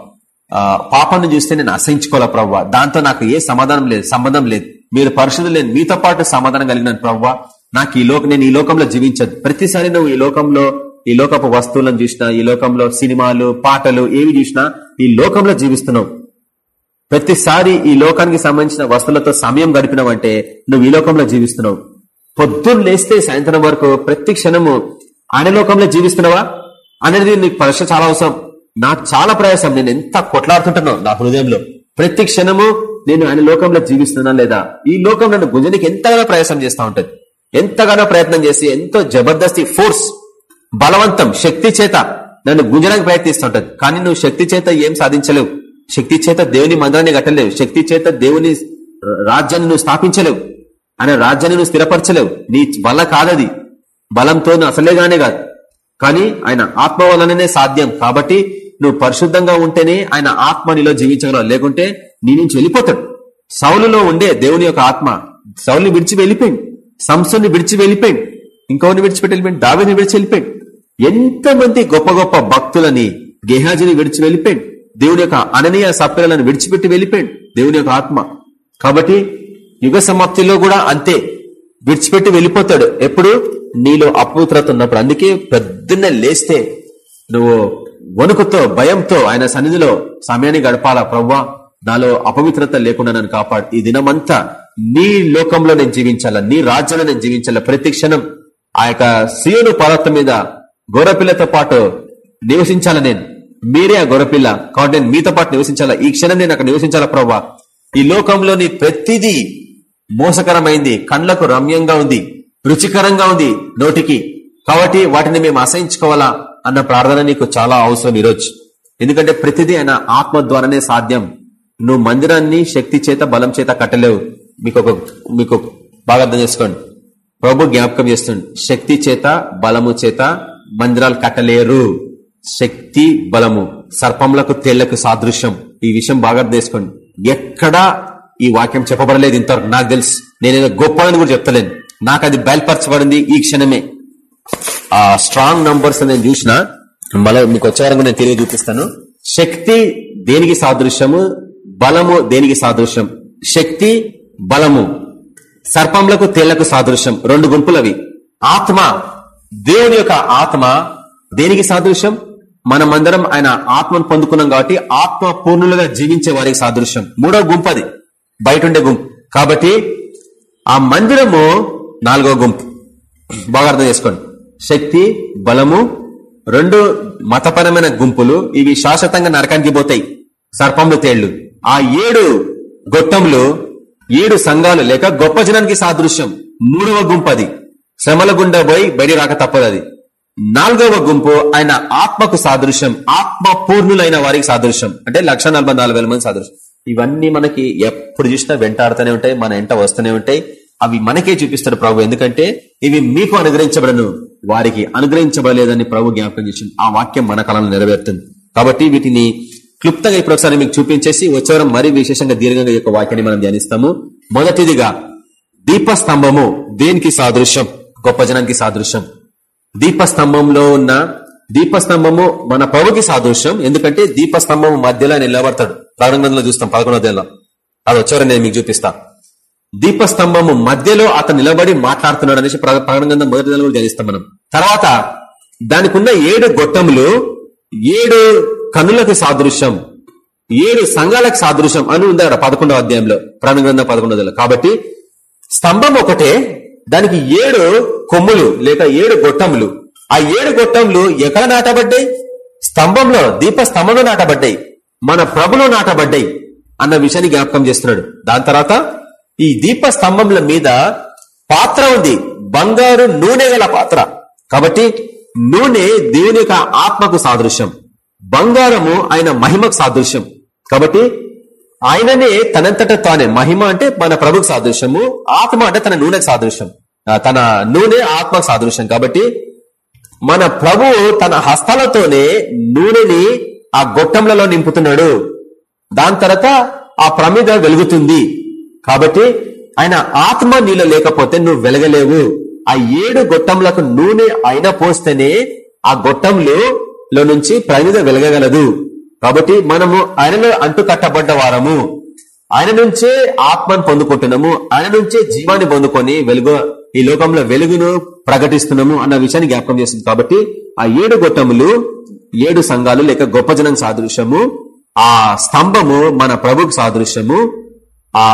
పాపాన్ని చూస్తే నేను అసహించుకోవాలా ప్రవ్వా? దాంతో నాకు ఏ సమాధానం లేదు సంబంధం లేదు. మీరు పరిశుద్ధులు లేదు మీతో పాటు సమాధానం కలిగిన ప్రవ్వా నాకు ఈ లోకం నేను ఈ లోకంలో జీవించదు ప్రతిసారి నువ్వు ఈ లోకంలో ఈ లోకపు వస్తువులను చూసినా ఈ లోకంలో సినిమాలు పాటలు ఏవి చూసినా ఈ లోకంలో జీవిస్తున్నావు. ప్రతిసారి ఈ లోకానికి సంబంధించిన వస్తువులతో సమయం గడిపినావంటే నువ్వు ఈ లోకంలో జీవిస్తున్నావు. పొద్దున్న లేస్తే సాయంత్రం వరకు ప్రతి క్షణము ఆయన లోకంలో జీవిస్తున్నావా? అనేది నీకు పరీక్ష చాలా అవసరం. నాకు చాలా ప్రయాసం. నేను ఎంత కొట్లాడుతుంటున్నావు నా హృదయంలో. ప్రతి క్షణము నేను ఆయన లోకంలో జీవిస్తున్నా లేదా? ఈ లోకం నన్ను గుంజనికి ఎంతగానో ప్రయాసం చేస్తా ఉంటుంది. ఎంతగానో ప్రయత్నం చేసి ఎంతో జబర్దస్తి ఫోర్స్ బలవంతం శక్తి చేత నన్ను గుంజడానికి ప్రయత్నిస్తుంటది. కానీ నువ్వు శక్తి చేత ఏం సాధించలేవు. శక్తి చేత దేవుని మందిరాన్ని కట్టలేవు. శక్తి చేత దేవుని రాజ్యాన్ని నువ్వు స్థాపించలేవు. ఆయన రాజ్యాన్ని నువ్వు స్థిరపరచలేవు. నీ బల కాదది. బలంతో అసలేగానే కాదు. కానీ ఆయన ఆత్మ వలననే సాధ్యం. కాబట్టి నువ్వు పరిశుద్ధంగా ఉంటేనే ఆయన ఆత్మ నీలో జీవించగలవు. లేకుంటే నీ నుంచి వెళ్ళిపోతాడు. సౌలులో ఉండే దేవుని యొక్క ఆత్మ సౌలుని విడిచి వెళ్ళిపోయింది. సంస్థని విడిచి వెళ్ళిపోయింది. ఇంకొకరిని విడిచిపెట్టి వెళ్ళిపోయింది. దావిని విడిచి వెళ్ళిపోయింది. ఎంతమంది గొప్ప గొప్ప భక్తులని గేహాజిని విడిచి వెళ్ళిపోయాడు. దేవుని యొక్క అననీయ సప్పిలను విడిచిపెట్టి వెళ్ళిపోయాడు. దేవుని యొక్క ఆత్మ. కాబట్టి యుగ సమాప్తిలో కూడా అంతే. విడిచిపెట్టి వెళ్ళిపోతాడు. ఎప్పుడు? నీలో అపవిత్రత ఉన్నప్పుడు. అందుకే పెద్దన్న లేస్తే నువ్వు వణుకుతో భయంతో ఆయన సన్నిధిలో సమయాన్ని గడపాలా? ప్రవ్వా నాలో అపవిత్రత లేకుండా నన్ను కాపాడు. ఈ దినమంతా నీ లోకంలో నేను జీవించాలా? నీ రాజ్యంలో నేను జీవించాలా? ప్రతి క్షణం ఆ యొక్క సీయును పర్వతం మీద గొర్రెపిల్లతో పాటు నివసించాలా నేను. మీరే ఆ గొర్రెపిల్ల. కాబట్టి నేను మీతో పాటు నివసించాలా? ఈ క్షణం నేను అక్కడ నివసించాలా ప్రభా ఈ లోకంలోని ప్రతిదీ మోసకరమైంది కండ్లకు రమ్యంగా ఉంది రుచికరంగా ఉంది నోటికి. కాబట్టి వాటిని మేము అసహించుకోవాలా అన్న ప్రార్థన నీకు చాలా అవసరం ఈరోజు. ఎందుకంటే ప్రతిదీ ఆయన ఆత్మ ద్వారానే సాధ్యం. నువ్వు మందిరాన్ని శక్తి చేత బలం చేత కట్టలేవు. మీకు ఒక మీకు బాగా అర్థం చేసుకోండి. ప్రభు జ్ఞాపకం చేస్తుంది శక్తి చేత బలము చేత మందిరాలు కట్టలేరు. శక్తి బలము సర్పంలకు తేళ్ళకు సాదృశ్యం. ఈ విషయం బాగా అర్థం ఎక్కడా ఈ వాక్యం చెప్పబడలేదు ఇంతవరకు. నాకు తెలుసు. నేనేదో గొప్పదని కూడా చెప్తలేను. నాకు అది బయలుపరచబడింది ఈ క్షణమే. ఆ స్ట్రాంగ్ నంబర్స్ నేను చూసిన మళ్ళీ మీకు వచ్చేవారం నేను తెలియ చూపిస్తాను. శక్తి దేనికి సాదృశ్యము? బలము దేనికి సాదృశ్యం? శక్తి బలము. సర్పంలకు తేళ్ళకు సాదృశ్యం. రెండు గుంపులవి. ఆత్మ దేవుని యొక్క ఆత్మ దేనికి సాదృశ్యం? మనమందరం ఆయన ఆత్మను పొందుకున్నాం కాబట్టి ఆత్మ పూర్ణులుగా జీవించే వారికి సాదృశ్యం. మూడో గుంపు అది. బయట ఉండే గుంపు. కాబట్టి ఆ మందిరము నాలుగో గుంపు. బాగా అర్థం చేసుకోండి. శక్తి బలము రెండు మతపరమైన గుంపులు. ఇవి శాశ్వతంగా నరకానికి పోతాయి. సర్పంలు తేళ్ళు. ఆ ఏడు గొట్టంలు ఏడు సంఘాలు లేక గొప్ప జనానికి సాదృశ్యం. మూడవ గుంపు అది. శ్రమల గుండా పోయి బయట రాక తప్పదు అది నాలుగవ గుంపు ఆయన ఆత్మకు సాదృశ్యం ఆత్మ పూర్ణులైన వారికి సాదృశ్యం. అంటే లక్ష మంది సాదృశ్యం. ఇవన్నీ మనకి ఎప్పుడు చూసినా వెంటాడుతూనే ఉంటాయి మన ఎంట వస్తూనే ఉంటాయి. అవి మనకే చూపిస్తారు ప్రభు. ఎందుకంటే ఇవి మీకు అనుగ్రహించబడను వారికి అనుగ్రహించబడలేదని ప్రభు జ్ఞాపకం చేసింది ఆ వాక్యం మన కాలంలో నెరవేరుతుంది. కాబట్టి వీటిని క్లుప్తంగా ఇప్పుడు ఒకసారి మీకు చూపించేసి వచ్చేవారం మరీ విశేషంగా దీర్ఘంగా ఈ యొక్క వాక్యాన్ని మనం ధ్యానిస్తాము. మొదటిదిగా దీపస్తంభము దేనికి సాదృశ్యం? గొప్ప జనానికి సాదృశ్యం. దీపస్తంభంలో ఉన్న దీపస్తంభము మన ప్రభుకి సాదృశ్యం. ఎందుకంటే దీపస్తంభం మధ్యలో ఆయన నిలబడతాడు. ప్రారంభంలో చూస్తాం పదకొండోదేళ్ళలో అది వచ్చారని నేను మీకు చూపిస్తా. దీపస్తంభము మధ్యలో అతను నిలబడి మాట్లాడుతున్నాడు అనేసి ప్రారంభంగా మొదటి నెల కూడా ధ్యానిస్తాం మనం. తర్వాత దానికి ఉన్న ఏడు గొట్టములు ఏడు కనులకు సాదృశ్యం ఏడు సంఘాలకు సాదృశ్యం అని ఉంది అక్కడ పదకొండవ అధ్యాయంలో. ప్రాణగ్రంథం పదకొండవ కాబట్టి స్తంభం ఒకటే దానికి ఏడు కొమ్ములు లేక ఏడు గొట్టములు. ఆ ఏడు గొట్టములు ఎక్కడ నాటబడ్డాయి? స్తంభంలో దీప స్తంభంలో నాటబడ్డాయి. మన ప్రభులో నాటబడ్డాయి అన్న విషయాన్ని జ్ఞాపకం చేస్తున్నాడు. దాని తర్వాత ఈ దీప స్తంభంల మీద పాత్ర ఉంది. బంగారు నూనె గల పాత్ర. కాబట్టి నూనె దేవుని ఆత్మకు సాదృశ్యం. బంగారము ఆయన మహిమకు సాదృశ్యం. కాబట్టి ఆయననే తనంతట తానే మహిమ అంటే మన ప్రభుకు సాదృశ్యము ఆత్మ అంటే తన నూనెకు సాదృశ్యం తన నూనె ఆత్మకు సాదృశ్యం కాబట్టి మన ప్రభు తన హస్తాలతోనే నూనెని ఆ గొట్టంలలో నింపుతున్నాడు. దాని తర్వాత ఆ ప్రమిద వెలుగుతుంది. కాబట్టి ఆయన ఆత్మ నీలో లేకపోతే నువ్వు వెలగలేవు. ఆ ఏడు గొట్టంలకు నూనె అయిన పోస్తేనే ఆ గొట్టంలో నుంచి ప్రమిద వెలగగలదు. కాబట్టి మనము ఆయనలో అంటు కట్టబడ్డ వారము. ఆయన నుంచే ఆత్మను పొందుకుంటున్నాము. ఆయన నుంచే జీవాన్ని పొందుకొని వెలుగు ఈ లోకంలో వెలుగును ప్రకటిస్తున్నాము అన్న విషయాన్ని జ్ఞాపకం చేస్తుంది. కాబట్టి ఆ ఏడు గొట్టములు ఏడు సంఘాలు లేక గొప్ప జనం సాదృశ్యము ఆ స్తంభము మన ప్రభుకు సాదృశ్యము ఆ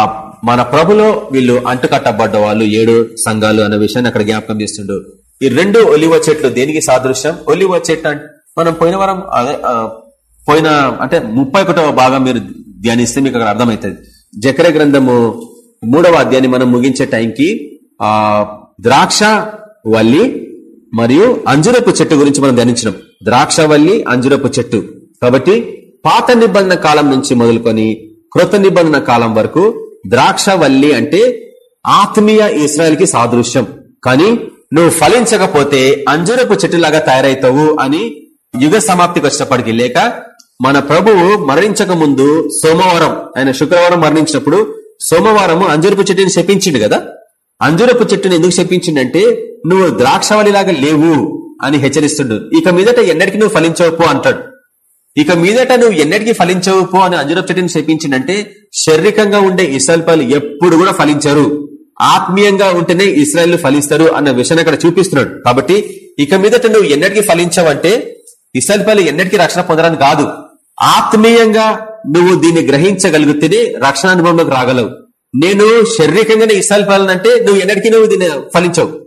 మన ప్రభులో వీళ్ళు అంటుకట్టబడ్డ వాళ్ళు ఏడు సంఘాలు అన్న విషయాన్ని అక్కడ జ్ఞాపకం చేస్తుండు. ఈ రెండు ఒలివ చెట్లు దేనికి సాదృశ్యం? ఒలివ చెట్టు మనం పోయిన వారం పోయిన అంటే ముప్పై ఒకటవ భాగం మీరు ధ్యానిస్తే మీకు అక్కడ అర్థమవుతుంది. జకర గ్రంథము మూడవ అధ్యాయాన్ని మనం ముగించే టైంకి ఆ ద్రాక్ష వల్లి మరియు అంజురపు చెట్టు గురించి మనం ధ్యానించినాం. ద్రాక్ష వల్లి అంజురపు చెట్టు. కాబట్టి పాత నిబంధన కాలం నుంచి మొదలుకొని కృత నిబంధన కాలం వరకు ద్రాక్ష వల్లి అంటే ఆత్మీయ ఇస్రాయల్కి సాదృశ్యం. కానీ నువ్వు ఫలించకపోతే అంజురపు చెట్టులాగా తయారైతావు అని యుగ సమాప్తికి వచ్చినప్పటికీ లేక మన ప్రభువు మరణించక ముందు సోమవారం ఆయన శుక్రవారం మరణించినప్పుడు సోమవారం అంజురపు చెట్టుని శపించిండు కదా? అంజురపు చెట్టుని ఎందుకు శపించిండంటే నువ్వు ద్రాక్షవళిలాగా లేవు అని హెచ్చరిస్తుండు. ఇక మీదట ఎన్నటికి నువ్వు ఫలించవు అంటాడు. ఇక మీదట నువ్వు ఎన్నటికీ ఫలించవపో అని అంజురపు చెట్టుని శపించిండంటే శారీరకంగా ఉండే ఇస్రాయల్ ఎప్పుడు కూడా ఫలించరు. ఆత్మీయంగా ఉంటేనే ఇస్రాయల్ ఫలిస్తారు అన్న విషయాన్ని అక్కడ చూపిస్తున్నాడు. కాబట్టి ఇక మీదట నువ్వు ఎన్నటికీ ఫలించవంటే ఇస్రాయల్ పల్లి ఎన్నటికీ రక్షణ పొందడానికి కాదు. ఆత్మీయంగా నువ్వు దీన్ని గ్రహించగలిగితేనే రక్షణ అనుభవంలోకి రాగలవు. నేను శారీరకంగానే ఇస్రాయల్ పాలనంటే నువ్వు ఎన్నటికీ నువ్వు దీన్ని ఫలించవు.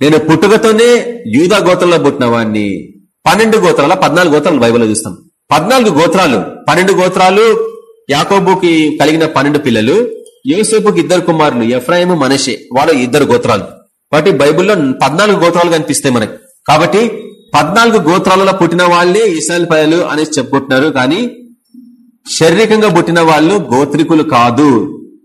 నేను పుట్టుకతోనే యూదా గోత్రంలో పుట్టిన వాడిని పన్నెండు గోత్రాల పద్నాలుగు గోత్రాలు బైబిల్లో చూస్తాం. పద్నాలుగు గోత్రాలు పన్నెండు గోత్రాలు యాకోబుకి కలిగిన పన్నెండు పిల్లలు యోసేపుకి ఇద్దరు కుమారులు ఎఫ్రాయిము మనషే వాళ్ళ ఇద్దరు గోత్రాలు. కాబట్టి బైబిల్లో పద్నాలుగు గోత్రాలు కనిపిస్తాయి మనకి. కాబట్టి పద్నాలుగు గోత్రాలలో పుట్టిన వాళ్ళే ఇస్రాయల్ ప్రజలు అనేసి చెప్పుకుంటున్నారు. కానీ శారీరకంగా పుట్టిన వాళ్ళు గోత్రికులు కాదు.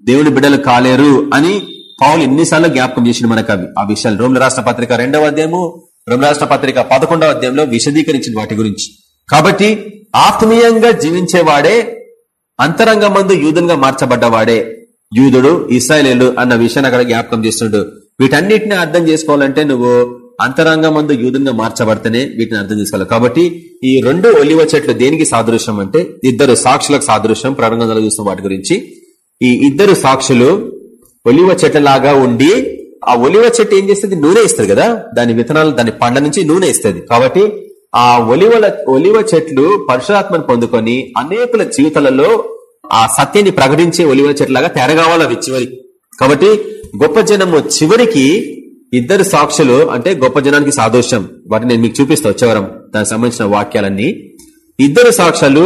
దేవుని బిడ్డలు కాలేరు అని పౌలు ఎన్నిసార్లు జ్ఞాపకం చేసిన మనకు అవి. ఆ విషయాలు రోమిల రాష్ట్ర పత్రిక రెండవ అధ్యాయము రోమిల రాష్ట్ర పత్రిక పదకొండవ అధ్యాయంలో విశదీకరించిన వాటి గురించి. కాబట్టి ఆత్మీయంగా జీవించేవాడే అంతరంగ మందు యూదునిగా మార్చబడ్డవాడే యూదుడు ఇస్రాయలేలు అన్న విషయాన్ని అక్కడ జ్ఞాపకం చేస్తుండు. వీటన్నిటిని అర్థం చేసుకోవాలంటే నువ్వు అంతరంగం అందు యూదునిగా మార్చబడితేనే వీటిని అర్థం చేసుకోవాలి. కాబట్టి ఈ రెండు ఒలివ చెట్లు దేనికి సాదృశ్యం అంటే ఇద్దరు సాక్షులకు సాదృశ్యం ప్రారంభంలో చూసిన వాటి గురించి. ఈ ఇద్దరు సాక్షులు ఒలివ చెట్లలాగా ఉండి ఆ ఒలివ చెట్టు ఏం చేస్తుంది? నూనె ఇస్తుంది కదా? దాని విత్తనాలు దాని పండ నుంచి నూనె ఇస్తుంది. కాబట్టి ఆ ఒలివల ఒలివ చెట్లు పరశురాత్మను పొందుకొని అనేకుల జీవితాలలో ఆ సత్యాన్ని ప్రకటించే ఒలివ చెట్లాగా తెరగావాలి అవి చివరికి. కాబట్టి గొప్ప జనము చివరికి ఇద్దరు సాక్షులు అంటే గొప్ప జనానికి సాదృశ్యం. వాటిని నేను మీకు చూపిస్తా వచ్చేవరం దానికి సంబంధించిన వాక్యాలన్నీ. ఇద్దరు సాక్షులు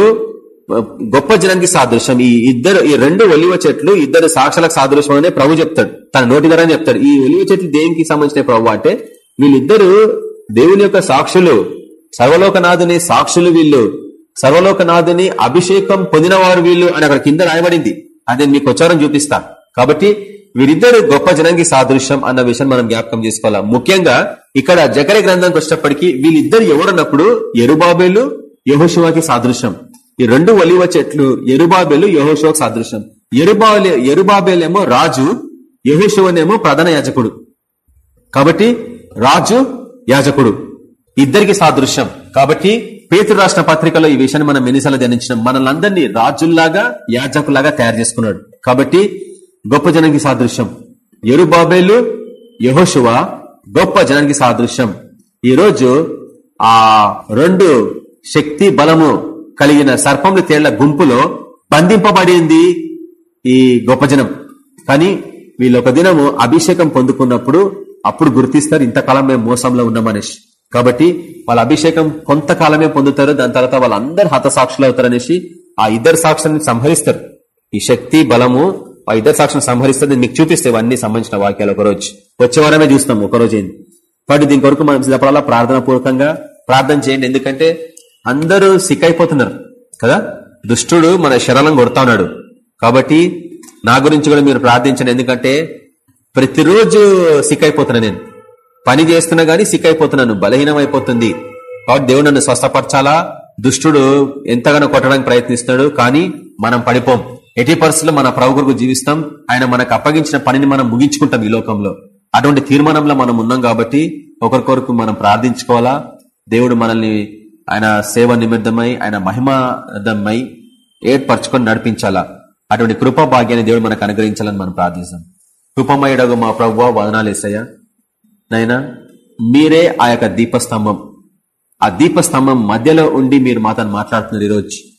గొప్ప జనానికి సాదృశ్యం. ఈ ఇద్దరు ఈ రెండు ఒలివ చెట్లు ఇద్దరు సాక్షులకు సాదృశ్యం అనే ప్రభు చెప్తాడు. తన నోటి ద్వారా చెప్తాడు. ఈ ఒలివ చెట్లు దేనికి సంబంధించిన ప్రభు అంటే వీళ్ళిద్దరు దేవుని యొక్క సాక్షులు. సర్వలోకనాథుని సాక్షులు వీళ్ళు. సర్వలోకనాథుని అభిషేకం పొందినవారు వీళ్ళు అని అక్కడ కింద రాయబడింది. అది మీకు వచ్చారని చూపిస్తా. కాబట్టి వీరిద్దరు గొప్ప జనానికి సాదృశ్యం అన్న విషయం మనం జ్ఞాపకం చేసుకోవాలా? ముఖ్యంగా ఇక్కడ జకర గ్రంథానికి వచ్చినప్పటికీ వీళ్ళిద్దరు ఎవరున్నప్పుడు? ఎరుబాబేలు యహోశివాకి సాదృశ్యం. ఈ రెండు ఒలివ చెట్లు ఎరుబాబేలు యహోశివాకి సాదృశ్యం. ఎరుబాబే ఎరుబాబేలేమో రాజు యహోశివనేమో ప్రధాన యాజకుడు. కాబట్టి రాజు యాజకుడు. ఇద్దరికి సాదృశ్యం. కాబట్టి పేతురు రాష్ట్ర పత్రికలో ఈ విషయాన్ని మనం ఎన్నిసార్లు ధ్యానించినాం. మనల్ని రాజుల్లాగా యాజకులాగా తయారు చేసుకున్నాడు. కాబట్టి గొప్ప జనానికి సాదృశ్యం. ఎరుబాబేలు యహోశువ గొప్ప జనానికి సాదృశ్యం. ఈ రోజు ఆ రెండు శక్తి బలము కలిగిన సర్పములు తేళ్ళ గుంపులో బంధింపబడింది ఈ గొప్ప జనం. కానీ వీళ్ళు ఒక దినము అభిషేకం పొందుకున్నప్పుడు అప్పుడు గుర్తిస్తారు ఇంతకాలం మేము మోసంలో ఉన్నామనేసి కాబట్టి వాళ్ళ అభిషేకం కొంతకాలమే పొందుతారు దాని తర్వాత వాళ్ళందరూ హతసాక్షులు అవుతారు అనేసి ఆ ఇద్దరు సాక్షులను సంహరిస్తారు. ఈ శక్తి బలము ఆ ఇద్దరు సాక్షులను సంహరిస్తుంది. మీకు చూపిస్తే ఇవన్నీ సంబంధించిన వాక్యాలు ఒకరోజు. వచ్చే వారమే చూస్తాం ఒకరోజు ఏంది? కాబట్టి దీని కొరకు మనం సిద్ధపడాలా ప్రార్థన పూర్వకంగా ప్రార్థన చేయండి. ఎందుకంటే అందరూ సిక్ అయిపోతున్నారు కదా? దుష్టుడు మన శరణం కొడతా ఉన్నాడు కాబట్టి నా గురించి కూడా మీరు ప్రార్థించండి. ఎందుకంటే ప్రతిరోజు సిక్ అయిపోతున్నా నేను. పని చేస్తున్నా గానీ సిక్ అయిపోతున్నాను బలహీనం అయిపోతుంది కాబట్టి దేవుడు నన్ను స్వస్థపరచాలా? దుష్టుడు ఎంతగానో కొట్టడానికి ప్రయత్నిస్తున్నాడు. కానీ మనం పడిపోం. ఎటీ పరిస్థితుల్లో మన ప్రభు కొరకు జీవిస్తాం. ఆయన మనకు అప్పగించిన పనిని మనం ముగించుకుంటాం ఈ లోకంలో. అటువంటి తీర్మానంలో మనం ఉన్నాం కాబట్టి ఒకరికొరకు మనం ప్రార్థించుకోవాలా? దేవుడు మనల్ని ఆయన సేవ నిమిత్తమై ఆయన మహిమదమై ఏర్పరచుకొని నడిపించాలా? అటువంటి కృపా భాగ్యాన్ని దేవుడు మనకు అనుగ్రహించాలని మనం ప్రార్థిస్తాం. కృపమయుడగు మా ప్రభు వదనాలు వేసయ్యా నైనా మీరే ఆ యొక్క దీపస్తంభం. ఆ దీపస్తంభం మధ్యలో ఉండి మీరు మాతను మాట్లాడుతున్నారు ఈరోజు.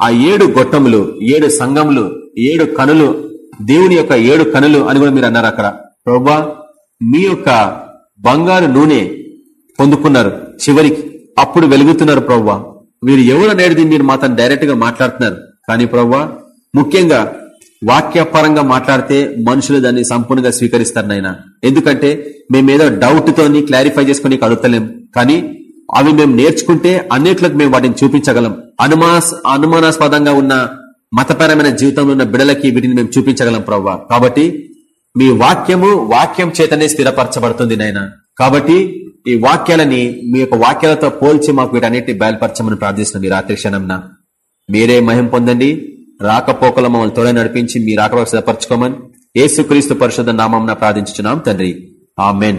ఆ ఏడు గొట్టములు ఏడు సంఘములు ఏడు కనులు దేవుని యొక్క ఏడు కనులు అని కూడా మీరు అన్నారు అక్కడ. ప్రభా మీ యొక్క బంగారు నూనె పొందుకున్నారు చివరికి. అప్పుడు వెలుగుతున్నారు ప్రవ్వా. మీరు ఎవరు అనేది మీరు మాతో డైరెక్ట్గా మాట్లాడుతున్నారు. కానీ ప్రవ్వా ముఖ్యంగా వాక్యపరంగా మాట్లాడితే మనుషులు దాన్ని సంపూర్ణంగా స్వీకరిస్తారు నాయన. ఎందుకంటే మేమేదో డౌట్ తోని క్లారిఫై చేసుకుని అడుగుతలేం. కానీ అవి మేము నేర్చుకుంటే అన్నిట్లకు మేము వాటిని చూపించగలం. అనుమాస్ అనుమానాస్పదంగా ఉన్న మతపరమైన జీవితంలో ఉన్న బిడలకి వీటిని మేము చూపించగలం ప్రవ్వా. కాబట్టి మీ వాక్యము వాక్యం చేతనే స్థిరపరచబడుతుంది నాయన. కాబట్టి ఈ వాక్యాలని మీ యొక్క వాక్యాలతో పోల్చి మాకు వీటన్నిటిని బయలుపరచమని ప్రార్థిస్తున్నాం ఈ రాత్రి క్షణంన. మీరే మహిం పొందండి. రాకపోకల మమ్మల్ని తోడ నడిపించి మీ రాకపోక సిద్ధపరచుకోమని ఏసుక్రీస్తు పరిషత్ నామం ప్రార్థించున్నాం తండ్రి. ఆ మెయిన్